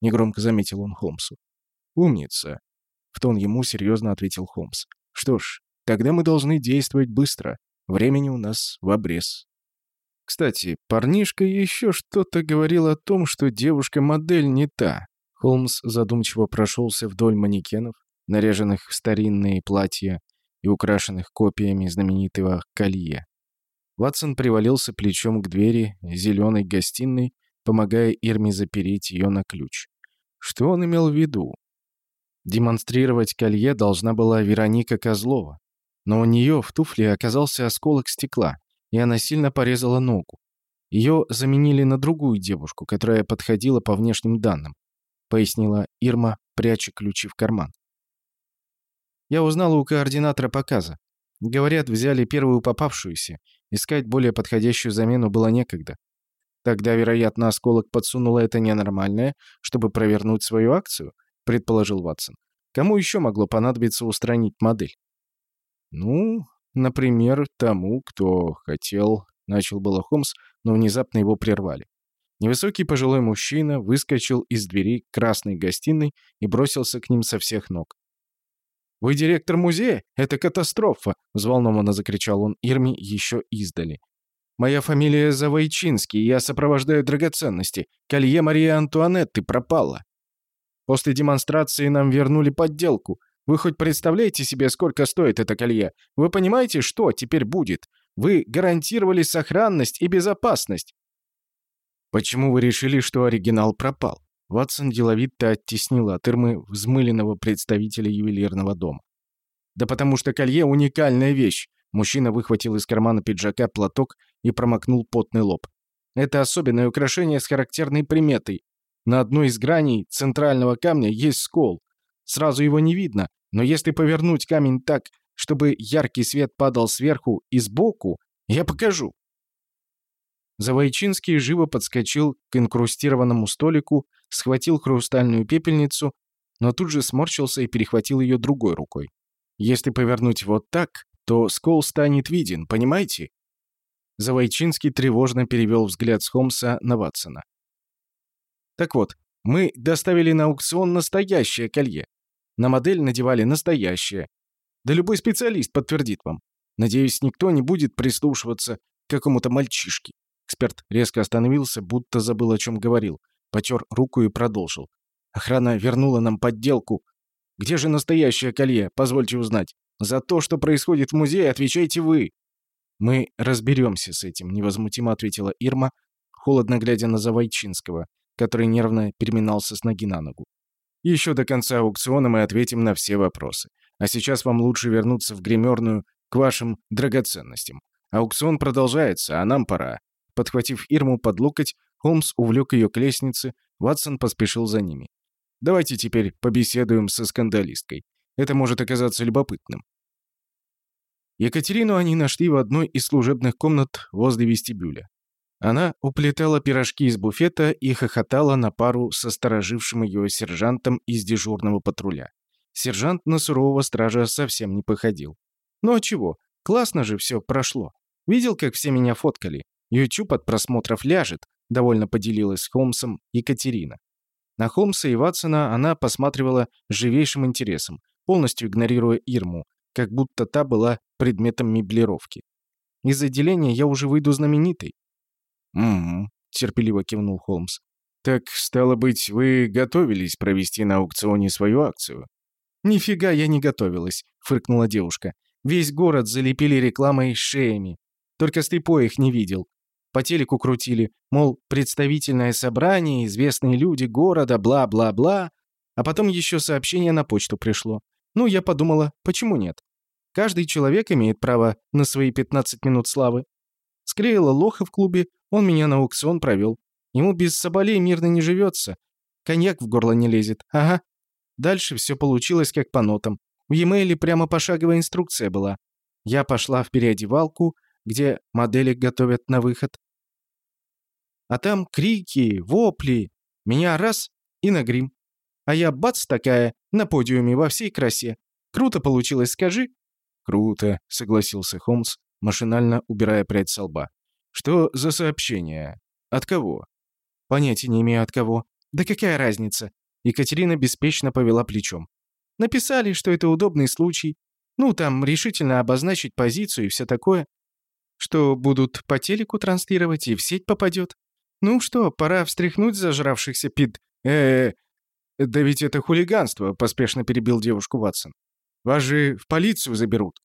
Негромко заметил он Холмсу. «Умница!» — в тон ему серьезно ответил Холмс. «Что ж, тогда мы должны действовать быстро. Времени у нас в обрез». Кстати, парнишка еще что-то говорил о том, что девушка-модель не та. Холмс задумчиво прошелся вдоль манекенов, наряженных в старинные платья и украшенных копиями знаменитого колье. Ватсон привалился плечом к двери зеленой гостиной, помогая Ирме запереть ее на ключ. Что он имел в виду? Демонстрировать колье должна была Вероника Козлова, но у нее в туфле оказался осколок стекла, и она сильно порезала ногу. Ее заменили на другую девушку, которая подходила по внешним данным, пояснила Ирма, пряча ключи в карман. Я узнала у координатора показа. Говорят, взяли первую попавшуюся. Искать более подходящую замену было некогда. Тогда, вероятно, осколок подсунула это ненормальное, чтобы провернуть свою акцию, предположил Ватсон. Кому еще могло понадобиться устранить модель? Ну, например, тому, кто хотел, начал было Холмс, но внезапно его прервали. Невысокий пожилой мужчина выскочил из двери красной гостиной и бросился к ним со всех ног. «Вы директор музея? Это катастрофа!» — взволнованно закричал он Ирми еще издали. «Моя фамилия Завойчинский, я сопровождаю драгоценности. Колье Марии Антуанетты пропало. После демонстрации нам вернули подделку. Вы хоть представляете себе, сколько стоит это колье? Вы понимаете, что теперь будет? Вы гарантировали сохранность и безопасность. «Почему вы решили, что оригинал пропал?» Ватсон деловито оттеснил от Ирмы взмыленного представителя ювелирного дома. «Да потому что колье — уникальная вещь!» Мужчина выхватил из кармана пиджака платок и промокнул потный лоб. «Это особенное украшение с характерной приметой. На одной из граней центрального камня есть скол. Сразу его не видно, но если повернуть камень так, чтобы яркий свет падал сверху и сбоку, я покажу». Завойчинский живо подскочил к инкрустированному столику, схватил хрустальную пепельницу, но тут же сморщился и перехватил ее другой рукой. Если повернуть вот так, то скол станет виден, понимаете? Завойчинский тревожно перевел взгляд с Холмса на Ватсона. Так вот, мы доставили на аукцион настоящее колье. На модель надевали настоящее. Да любой специалист подтвердит вам. Надеюсь, никто не будет прислушиваться к какому-то мальчишке. Эксперт резко остановился, будто забыл, о чем говорил. Потер руку и продолжил. Охрана вернула нам подделку. Где же настоящее колье? Позвольте узнать. За то, что происходит в музее, отвечайте вы. Мы разберемся с этим, невозмутимо ответила Ирма, холодно глядя на Завойчинского, который нервно переминался с ноги на ногу. Еще до конца аукциона мы ответим на все вопросы. А сейчас вам лучше вернуться в гримерную к вашим драгоценностям. Аукцион продолжается, а нам пора. Подхватив Ирму под локоть, Холмс увлек ее к лестнице, Ватсон поспешил за ними. «Давайте теперь побеседуем со скандалисткой. Это может оказаться любопытным». Екатерину они нашли в одной из служебных комнат возле вестибюля. Она уплетала пирожки из буфета и хохотала на пару со сторожившим ее сержантом из дежурного патруля. Сержант на сурового стража совсем не походил. Ну а чего? Классно же все прошло. Видел, как все меня фоткали? YouTube от просмотров ляжет, довольно поделилась с Холмсом Екатерина. На Холмса и Ватсона она посматривала с живейшим интересом, полностью игнорируя Ирму, как будто та была предметом меблировки. «Из отделения я уже выйду знаменитой». «Угу», — терпеливо кивнул Холмс. «Так, стало быть, вы готовились провести на аукционе свою акцию?» «Нифига я не готовилась», — фыркнула девушка. «Весь город залепили рекламой шеями. Только слепой их не видел. По телеку крутили, мол, представительное собрание, известные люди города, бла-бла-бла. А потом еще сообщение на почту пришло. Ну, я подумала, почему нет? Каждый человек имеет право на свои 15 минут славы. Склеила лоха в клубе, он меня на аукцион провел. Ему без соболей мирно не живется. Коньяк в горло не лезет. Ага. Дальше все получилось как по нотам. В e-mail прямо пошаговая инструкция была. Я пошла в переодевалку, где модели готовят на выход. А там крики, вопли. Меня раз и на грим. А я бац такая, на подиуме во всей красе. Круто получилось, скажи?» «Круто», — согласился Холмс, машинально убирая прядь со лба. «Что за сообщение? От кого?» «Понятия не имею от кого. Да какая разница?» Екатерина беспечно повела плечом. «Написали, что это удобный случай. Ну, там, решительно обозначить позицию и все такое. Что будут по телеку транслировать и в сеть попадет. Ну что, пора встряхнуть зажравшихся пид... э, -э да ведь это хулиганство», — поспешно перебил девушку Ватсон. «Вас же в полицию заберут».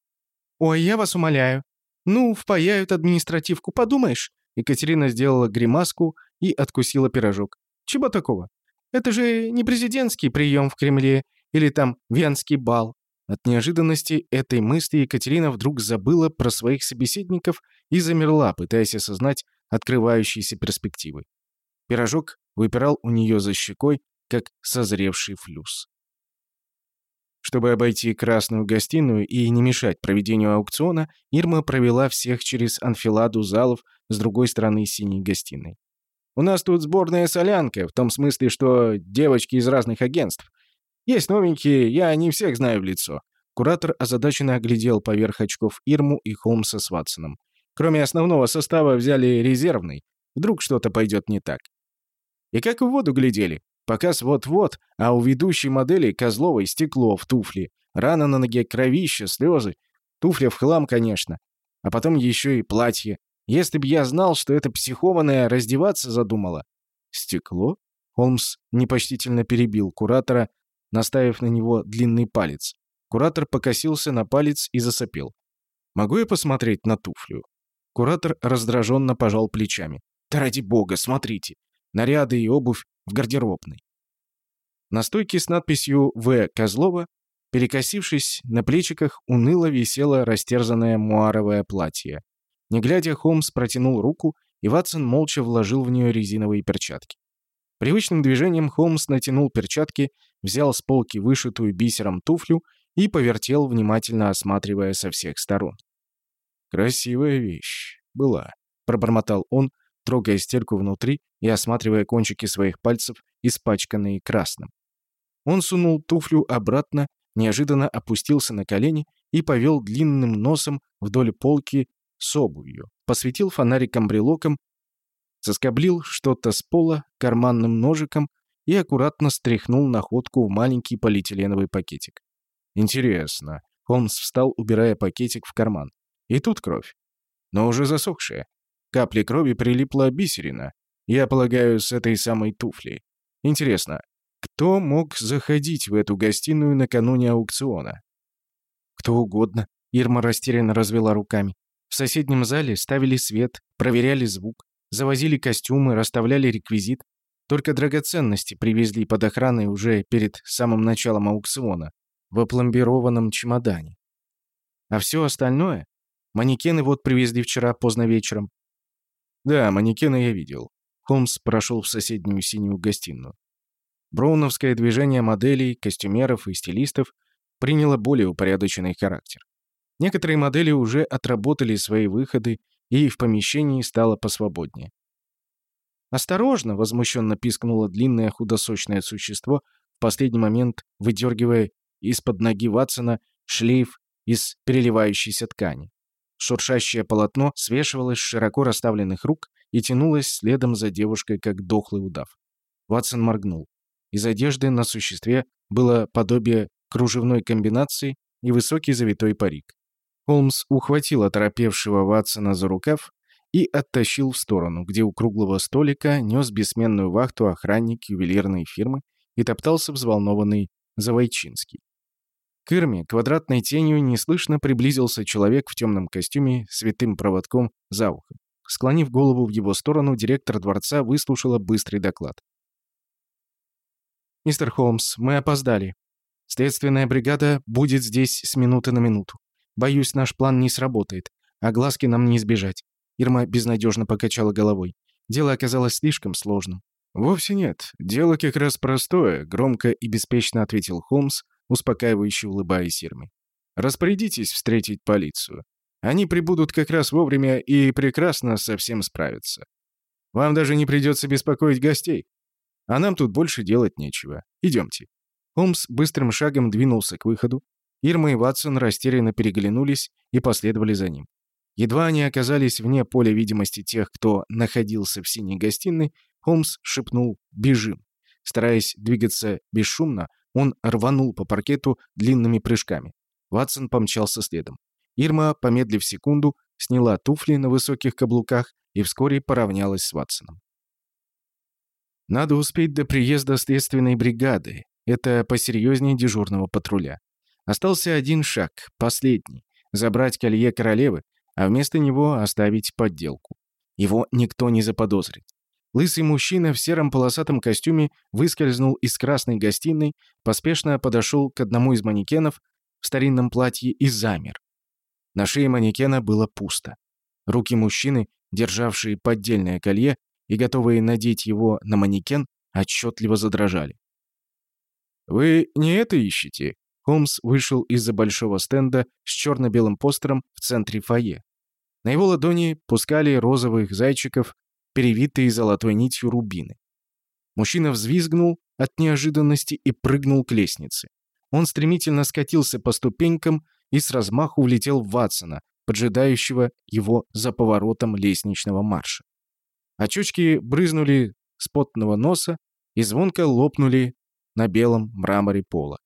«Ой, я вас умоляю. Ну, впаяют административку, подумаешь». Екатерина сделала гримаску и откусила пирожок. «Чего такого? Это же не президентский прием в Кремле или там венский бал. От неожиданности этой мысли Екатерина вдруг забыла про своих собеседников и замерла, пытаясь осознать открывающиеся перспективы. Пирожок выпирал у нее за щекой, как созревший флюс. Чтобы обойти красную гостиную и не мешать проведению аукциона, Ирма провела всех через анфиладу залов с другой стороны синей гостиной. «У нас тут сборная солянка, в том смысле, что девочки из разных агентств. Есть новенькие, я не всех знаю в лицо». Куратор озадаченно оглядел поверх очков Ирму и Холмса с Ватсоном. Кроме основного состава взяли резервный. Вдруг что-то пойдет не так. И как в воду глядели. Показ вот-вот, а у ведущей модели Козловой стекло в туфли, рана на ноге, кровище, слезы. Туфля в хлам, конечно. А потом еще и платье. Если б я знал, что эта психованная раздеваться задумала. Стекло? Холмс непочтительно перебил куратора, наставив на него длинный палец. Куратор покосился на палец и засопел. «Могу я посмотреть на туфлю?» Куратор раздраженно пожал плечами. «Да ради бога, смотрите! Наряды и обувь в гардеробной». На стойке с надписью «В. Козлова», перекосившись на плечиках, уныло висело растерзанное муаровое платье. Не глядя, Холмс протянул руку, и Ватсон молча вложил в нее резиновые перчатки. Привычным движением Холмс натянул перчатки, взял с полки вышитую бисером туфлю и повертел, внимательно осматривая со всех сторон. «Красивая вещь. Была», — пробормотал он, трогая стельку внутри и осматривая кончики своих пальцев, испачканные красным. Он сунул туфлю обратно, неожиданно опустился на колени и повел длинным носом вдоль полки с обувью, посветил фонариком-брелоком, соскоблил что-то с пола карманным ножиком и аккуратно стряхнул находку в маленький полиэтиленовый пакетик. «Интересно». Холмс встал, убирая пакетик в карман. «И тут кровь. Но уже засохшая. Капли крови прилипла бисерина. Я полагаю, с этой самой туфли. Интересно, кто мог заходить в эту гостиную накануне аукциона?» «Кто угодно», — Ирма растерянно развела руками. В соседнем зале ставили свет, проверяли звук, завозили костюмы, расставляли реквизит. Только драгоценности привезли под охраной уже перед самым началом аукциона в опломбированном чемодане. А все остальное? Манекены вот привезли вчера поздно вечером. Да, манекены я видел. Холмс прошел в соседнюю синюю гостиную. Броуновское движение моделей, костюмеров и стилистов приняло более упорядоченный характер. Некоторые модели уже отработали свои выходы, и в помещении стало посвободнее. «Осторожно!» — возмущенно пискнуло длинное худосочное существо, в последний момент выдергивая из-под ноги Ватсона шлейф из переливающейся ткани. Шуршащее полотно свешивалось с широко расставленных рук и тянулось следом за девушкой, как дохлый удав. Ватсон моргнул. Из одежды на существе было подобие кружевной комбинации и высокий завитой парик. Холмс ухватил оторопевшего Ватсона за рукав и оттащил в сторону, где у круглого столика нес бессменную вахту охранник ювелирной фирмы и топтался взволнованный Завойчинский. К Ирме квадратной тенью неслышно приблизился человек в темном костюме с витым проводком за ухом. Склонив голову в его сторону, директор дворца выслушала быстрый доклад. «Мистер Холмс, мы опоздали. Следственная бригада будет здесь с минуты на минуту. Боюсь, наш план не сработает, а глазки нам не избежать. Ирма безнадежно покачала головой. Дело оказалось слишком сложным. «Вовсе нет. Дело как раз простое», — громко и беспечно ответил Холмс, успокаивающе улыбаясь Ирме. «Распорядитесь встретить полицию. Они прибудут как раз вовремя и прекрасно со всем справятся. Вам даже не придется беспокоить гостей. А нам тут больше делать нечего. Идемте». Холмс быстрым шагом двинулся к выходу. Ирма и Ватсон растерянно переглянулись и последовали за ним. Едва они оказались вне поля видимости тех, кто находился в синей гостиной, Холмс шепнул «Бежим». Стараясь двигаться бесшумно, он рванул по паркету длинными прыжками. Ватсон помчался следом. Ирма, помедлив секунду, сняла туфли на высоких каблуках и вскоре поравнялась с Ватсоном. Надо успеть до приезда следственной бригады. Это посерьезнее дежурного патруля. Остался один шаг, последний. Забрать колье королевы, а вместо него оставить подделку. Его никто не заподозрит. Лысый мужчина в сером полосатом костюме выскользнул из красной гостиной, поспешно подошел к одному из манекенов в старинном платье и замер. На шее манекена было пусто. Руки мужчины, державшие поддельное колье и готовые надеть его на манекен, отчетливо задрожали. «Вы не это ищете?» Холмс вышел из-за большого стенда с черно-белым постером в центре фойе. На его ладони пускали розовых зайчиков, перевитые золотой нитью рубины. Мужчина взвизгнул от неожиданности и прыгнул к лестнице. Он стремительно скатился по ступенькам и с размаху влетел в Ватсона, поджидающего его за поворотом лестничного марша. Очучки брызнули с потного носа и звонко лопнули на белом мраморе пола.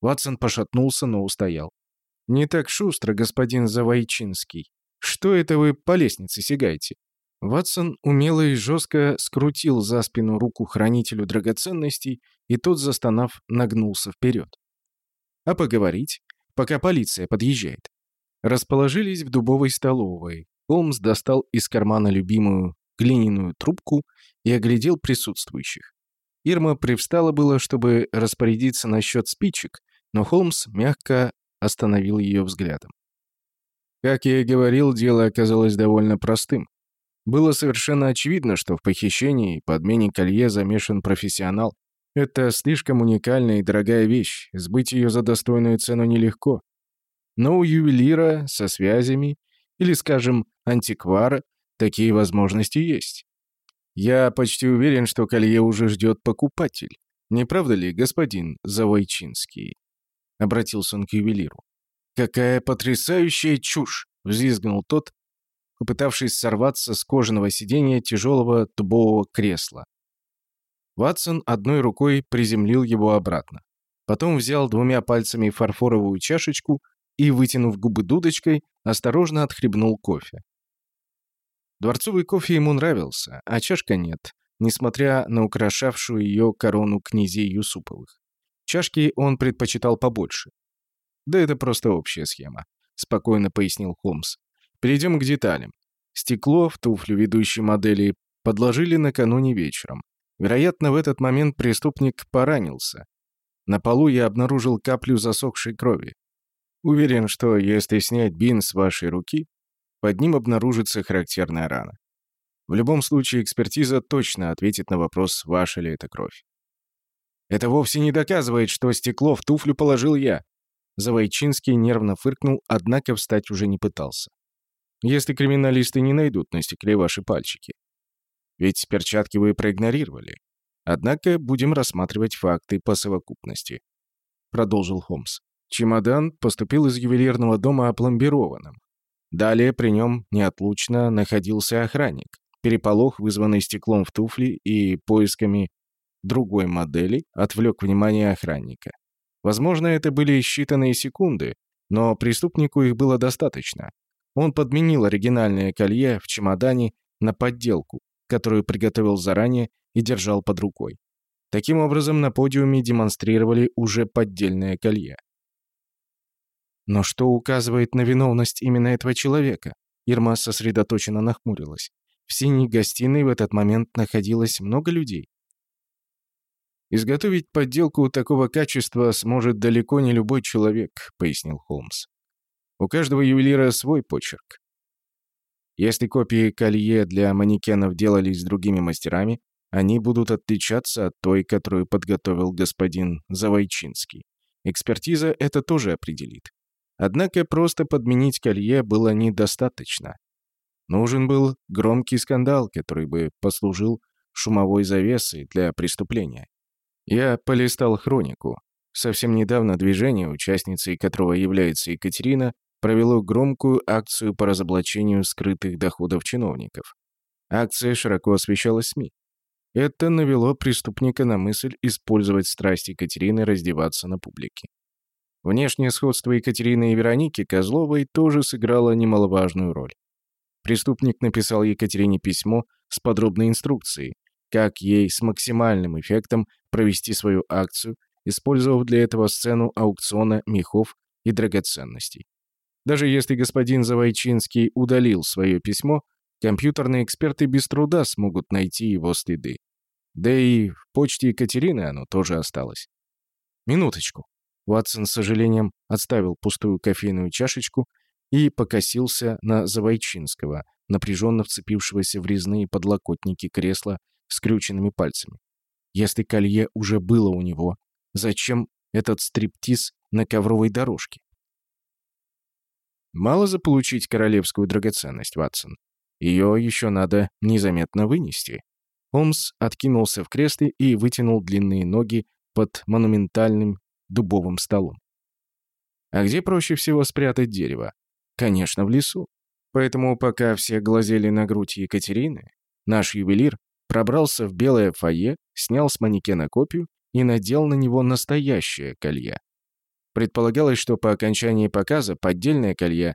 Ватсон пошатнулся, но устоял. «Не так шустро, господин Завойчинский. Что это вы по лестнице сигаете?» Ватсон умело и жестко скрутил за спину руку хранителю драгоценностей, и тот, застонав, нагнулся вперед. «А поговорить?» пока полиция подъезжает. Расположились в дубовой столовой. Холмс достал из кармана любимую глиняную трубку и оглядел присутствующих. Ирма привстала было, чтобы распорядиться насчет спичек, но Холмс мягко остановил ее взглядом. Как я и говорил, дело оказалось довольно простым. Было совершенно очевидно, что в похищении и подмене колье замешан профессионал, это слишком уникальная и дорогая вещь, сбыть ее за достойную цену нелегко. Но у ювелира со связями или, скажем, антиквара такие возможности есть. Я почти уверен, что колье уже ждет покупатель. Не правда ли, господин Завойчинский?» Обратился он к ювелиру. «Какая потрясающая чушь!» — взвизгнул тот, попытавшись сорваться с кожаного сиденья тяжелого дубового кресла. Ватсон одной рукой приземлил его обратно. Потом взял двумя пальцами фарфоровую чашечку и, вытянув губы дудочкой, осторожно отхлебнул кофе. Дворцовый кофе ему нравился, а чашка нет, несмотря на украшавшую ее корону князей Юсуповых. Чашки он предпочитал побольше. «Да это просто общая схема», — спокойно пояснил Холмс. «Перейдем к деталям. Стекло в туфлю ведущей модели подложили накануне вечером. Вероятно, в этот момент преступник поранился. На полу я обнаружил каплю засохшей крови. Уверен, что если снять бин с вашей руки, под ним обнаружится характерная рана. В любом случае, экспертиза точно ответит на вопрос, ваша ли это кровь. Это вовсе не доказывает, что стекло в туфлю положил я. Завойчинский нервно фыркнул, однако встать уже не пытался. Если криминалисты не найдут на стекле ваши пальчики. Ведь перчатки вы проигнорировали. Однако будем рассматривать факты по совокупности. Продолжил Холмс. Чемодан поступил из ювелирного дома опломбированным. Далее при нем неотлучно находился охранник. Переполох, вызванный стеклом в туфли и поисками другой модели, отвлек внимание охранника. Возможно, это были считанные секунды, но преступнику их было достаточно. Он подменил оригинальное колье в чемодане на подделку, которую приготовил заранее и держал под рукой. Таким образом, на подиуме демонстрировали уже поддельное колье. Но что указывает на виновность именно этого человека? Ирма сосредоточенно нахмурилась. В синей гостиной в этот момент находилось много людей. «Изготовить подделку такого качества сможет далеко не любой человек», — пояснил Холмс. «У каждого ювелира свой почерк. Если копии колье для манекенов делались другими мастерами, они будут отличаться от той, которую подготовил господин Завойчинский. Экспертиза это тоже определит. Однако просто подменить колье было недостаточно. Нужен был громкий скандал, который бы послужил шумовой завесой для преступления. Я полистал хронику. Совсем недавно движение, участницей которого является Екатерина, провело громкую акцию по разоблачению скрытых доходов чиновников. Акция широко освещалась СМИ. Это навело преступника на мысль использовать страсть Екатерины раздеваться на публике. Внешнее сходство Екатерины и Вероники Козловой тоже сыграло немаловажную роль. Преступник написал Екатерине письмо с подробной инструкцией, как ей с максимальным эффектом провести свою акцию, использовав для этого сцену аукциона мехов и драгоценностей. Даже если господин Завойчинский удалил свое письмо, компьютерные эксперты без труда смогут найти его следы. Да и в почте Екатерины оно тоже осталось. Минуточку. Ватсон с сожалением отставил пустую кофейную чашечку и покосился на Завойчинского, напряженно вцепившегося в резные подлокотники кресла скрюченными пальцами. Если колье уже было у него, зачем этот стриптиз на ковровой дорожке? Мало заполучить королевскую драгоценность, Ватсон. Ее еще надо незаметно вынести. Холмс откинулся в кресле и вытянул длинные ноги под монументальным дубовым столом. А где проще всего спрятать дерево? Конечно, в лесу. Поэтому, пока все глазели на грудь Екатерины, наш ювелир пробрался в белое фойе, снял с манекена копию и надел на него настоящее колье. Предполагалось, что по окончании показа поддельное колье,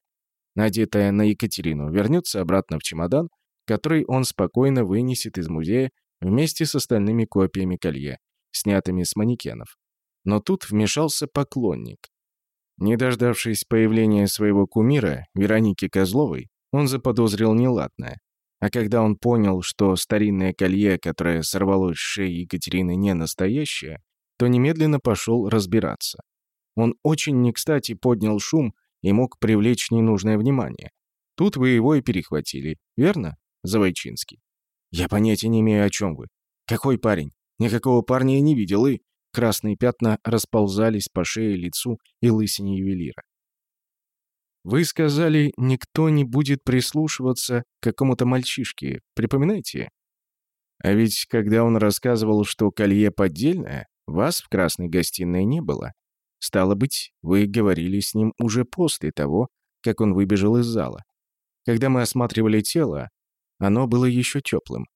надетое на Екатерину, вернется обратно в чемодан, который он спокойно вынесет из музея вместе с остальными копиями колье, снятыми с манекенов. Но тут вмешался поклонник. Не дождавшись появления своего кумира, Вероники Козловой, он заподозрил неладное. А когда он понял, что старинное колье, которое сорвалось с шеи Екатерины, не настоящее, то немедленно пошел разбираться. Он очень не кстати поднял шум и мог привлечь ненужное внимание. Тут вы его и перехватили, верно, Завойчинский? Я понятия не имею, о чем вы. Какой парень? Никакого парня я не видел, и... Красные пятна расползались по шее, лицу и лысине ювелира. Вы сказали, никто не будет прислушиваться к какому-то мальчишке. Припоминаете? А ведь когда он рассказывал, что колье поддельное, вас в красной гостиной не было. Стало быть, вы говорили с ним уже после того, как он выбежал из зала. Когда мы осматривали тело, оно было еще теплым.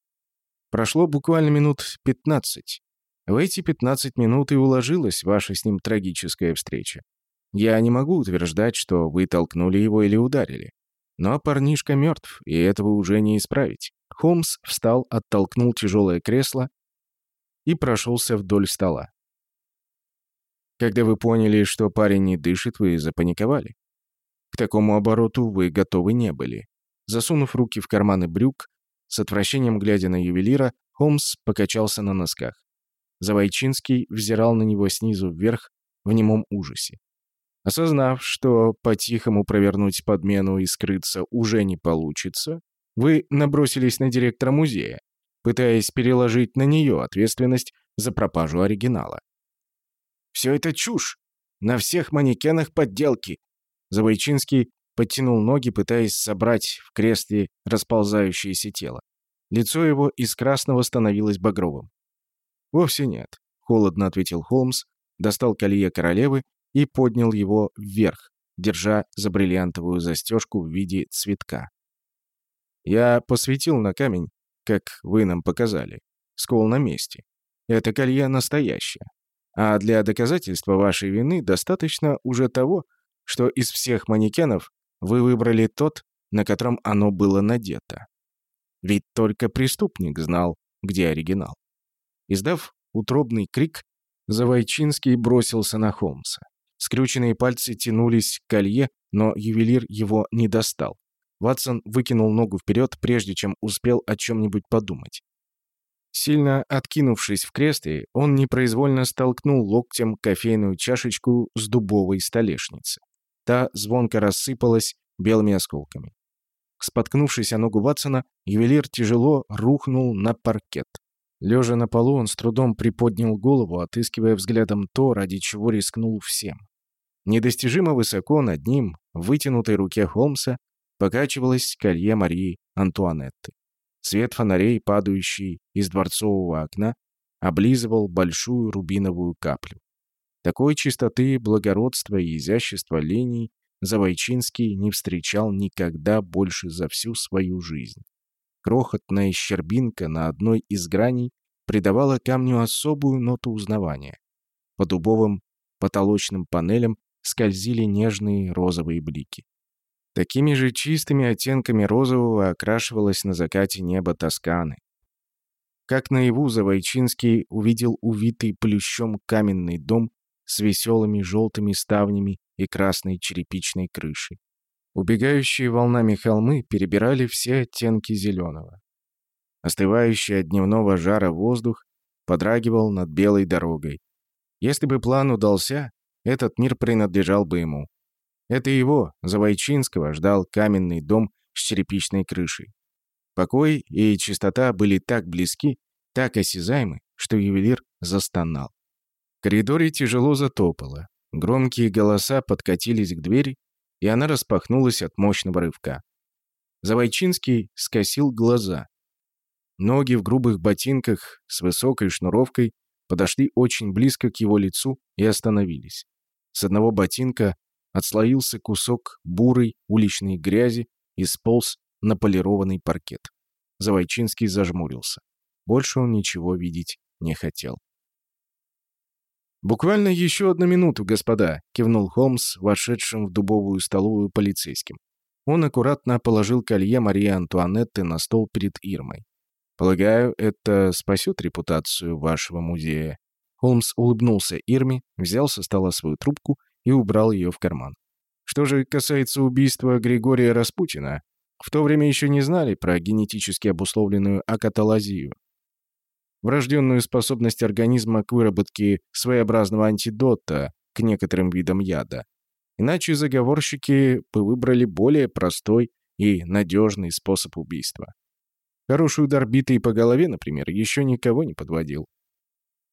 Прошло буквально минут 15. В эти 15 минут и уложилась ваша с ним трагическая встреча. Я не могу утверждать, что вы толкнули его или ударили. Но парнишка мертв, и этого уже не исправить. Холмс встал, оттолкнул тяжелое кресло и прошелся вдоль стола. Когда вы поняли, что парень не дышит, вы запаниковали. К такому обороту вы готовы не были. Засунув руки в карманы брюк, с отвращением глядя на ювелира, Холмс покачался на носках. Завойчинский взирал на него снизу вверх в немом ужасе. Осознав, что по-тихому провернуть подмену и скрыться уже не получится, вы набросились на директора музея, пытаясь переложить на нее ответственность за пропажу оригинала. «Все это чушь! На всех манекенах подделки!» Завойчинский подтянул ноги, пытаясь собрать в кресле расползающееся тело. Лицо его из красного становилось багровым. «Вовсе нет», — холодно ответил Холмс, достал колье королевы и поднял его вверх, держа за бриллиантовую застежку в виде цветка. «Я посветил на камень, как вы нам показали. Скол на месте. Это колье настоящее. А для доказательства вашей вины достаточно уже того, что из всех манекенов вы выбрали тот, на котором оно было надето. Ведь только преступник знал, где оригинал. Издав утробный крик, Завойчинский бросился на Холмса. Скрюченные пальцы тянулись к колье, но ювелир его не достал. Ватсон выкинул ногу вперед, прежде чем успел о чем-нибудь подумать. Сильно откинувшись в кресле, он непроизвольно столкнул локтем кофейную чашечку с дубовой столешницы. Та звонко рассыпалась белыми осколками. Споткнувшись о ногу Ватсона, ювелир тяжело рухнул на паркет. Лежа на полу, он с трудом приподнял голову, отыскивая взглядом то, ради чего рискнул всем. Недостижимо высоко над ним, в вытянутой руке Холмса, покачивалось колье Марии Антуанетты. Свет фонарей, падающий из дворцового окна, облизывал большую рубиновую каплю. Такой чистоты, благородства и изящества линий Завойчинский не встречал никогда больше за всю свою жизнь. Крохотная щербинка на одной из граней придавала камню особую ноту узнавания. По дубовым потолочным панелям скользили нежные розовые блики. Такими же чистыми оттенками розового окрашивалось на закате небо Тосканы. Как наяву Завойчинский увидел увитый плющом каменный дом с веселыми желтыми ставнями и красной черепичной крышей. Убегающие волнами холмы перебирали все оттенки зеленого. Остывающий от дневного жара воздух подрагивал над белой дорогой. Если бы план удался, этот мир принадлежал бы ему. Это его, Завойчинского, ждал каменный дом с черепичной крышей. Покой и чистота были так близки, так осязаемы, что ювелир застонал. В коридоре тяжело затопало. Громкие голоса подкатились к двери, и она распахнулась от мощного рывка. Завойчинский скосил глаза. Ноги в грубых ботинках с высокой шнуровкой подошли очень близко к его лицу и остановились. С одного ботинка отслоился кусок бурой уличной грязи и сполз на полированный паркет. Завойчинский зажмурился. Больше он ничего видеть не хотел. «Буквально еще одну минуту, господа», — кивнул Холмс, вошедшим в дубовую столовую полицейским. Он аккуратно положил колье Марии Антуанетты на стол перед Ирмой. «Полагаю, это спасет репутацию вашего музея». Холмс улыбнулся Ирме, взял со стола свою трубку и убрал ее в карман. Что же касается убийства Григория Распутина, в то время еще не знали про генетически обусловленную акаталазию врожденную способность организма к выработке своеобразного антидота к некоторым видам яда. Иначе заговорщики бы выбрали более простой и надежный способ убийства. Хороший удар битой по голове, например, еще никого не подводил.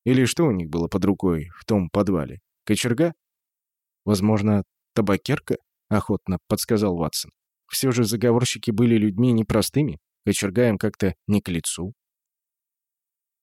Или что у них было под рукой в том подвале? Кочерга? Возможно, табакерка? Охотно подсказал Ватсон. Все же заговорщики были людьми непростыми, кочерга им как-то не к лицу.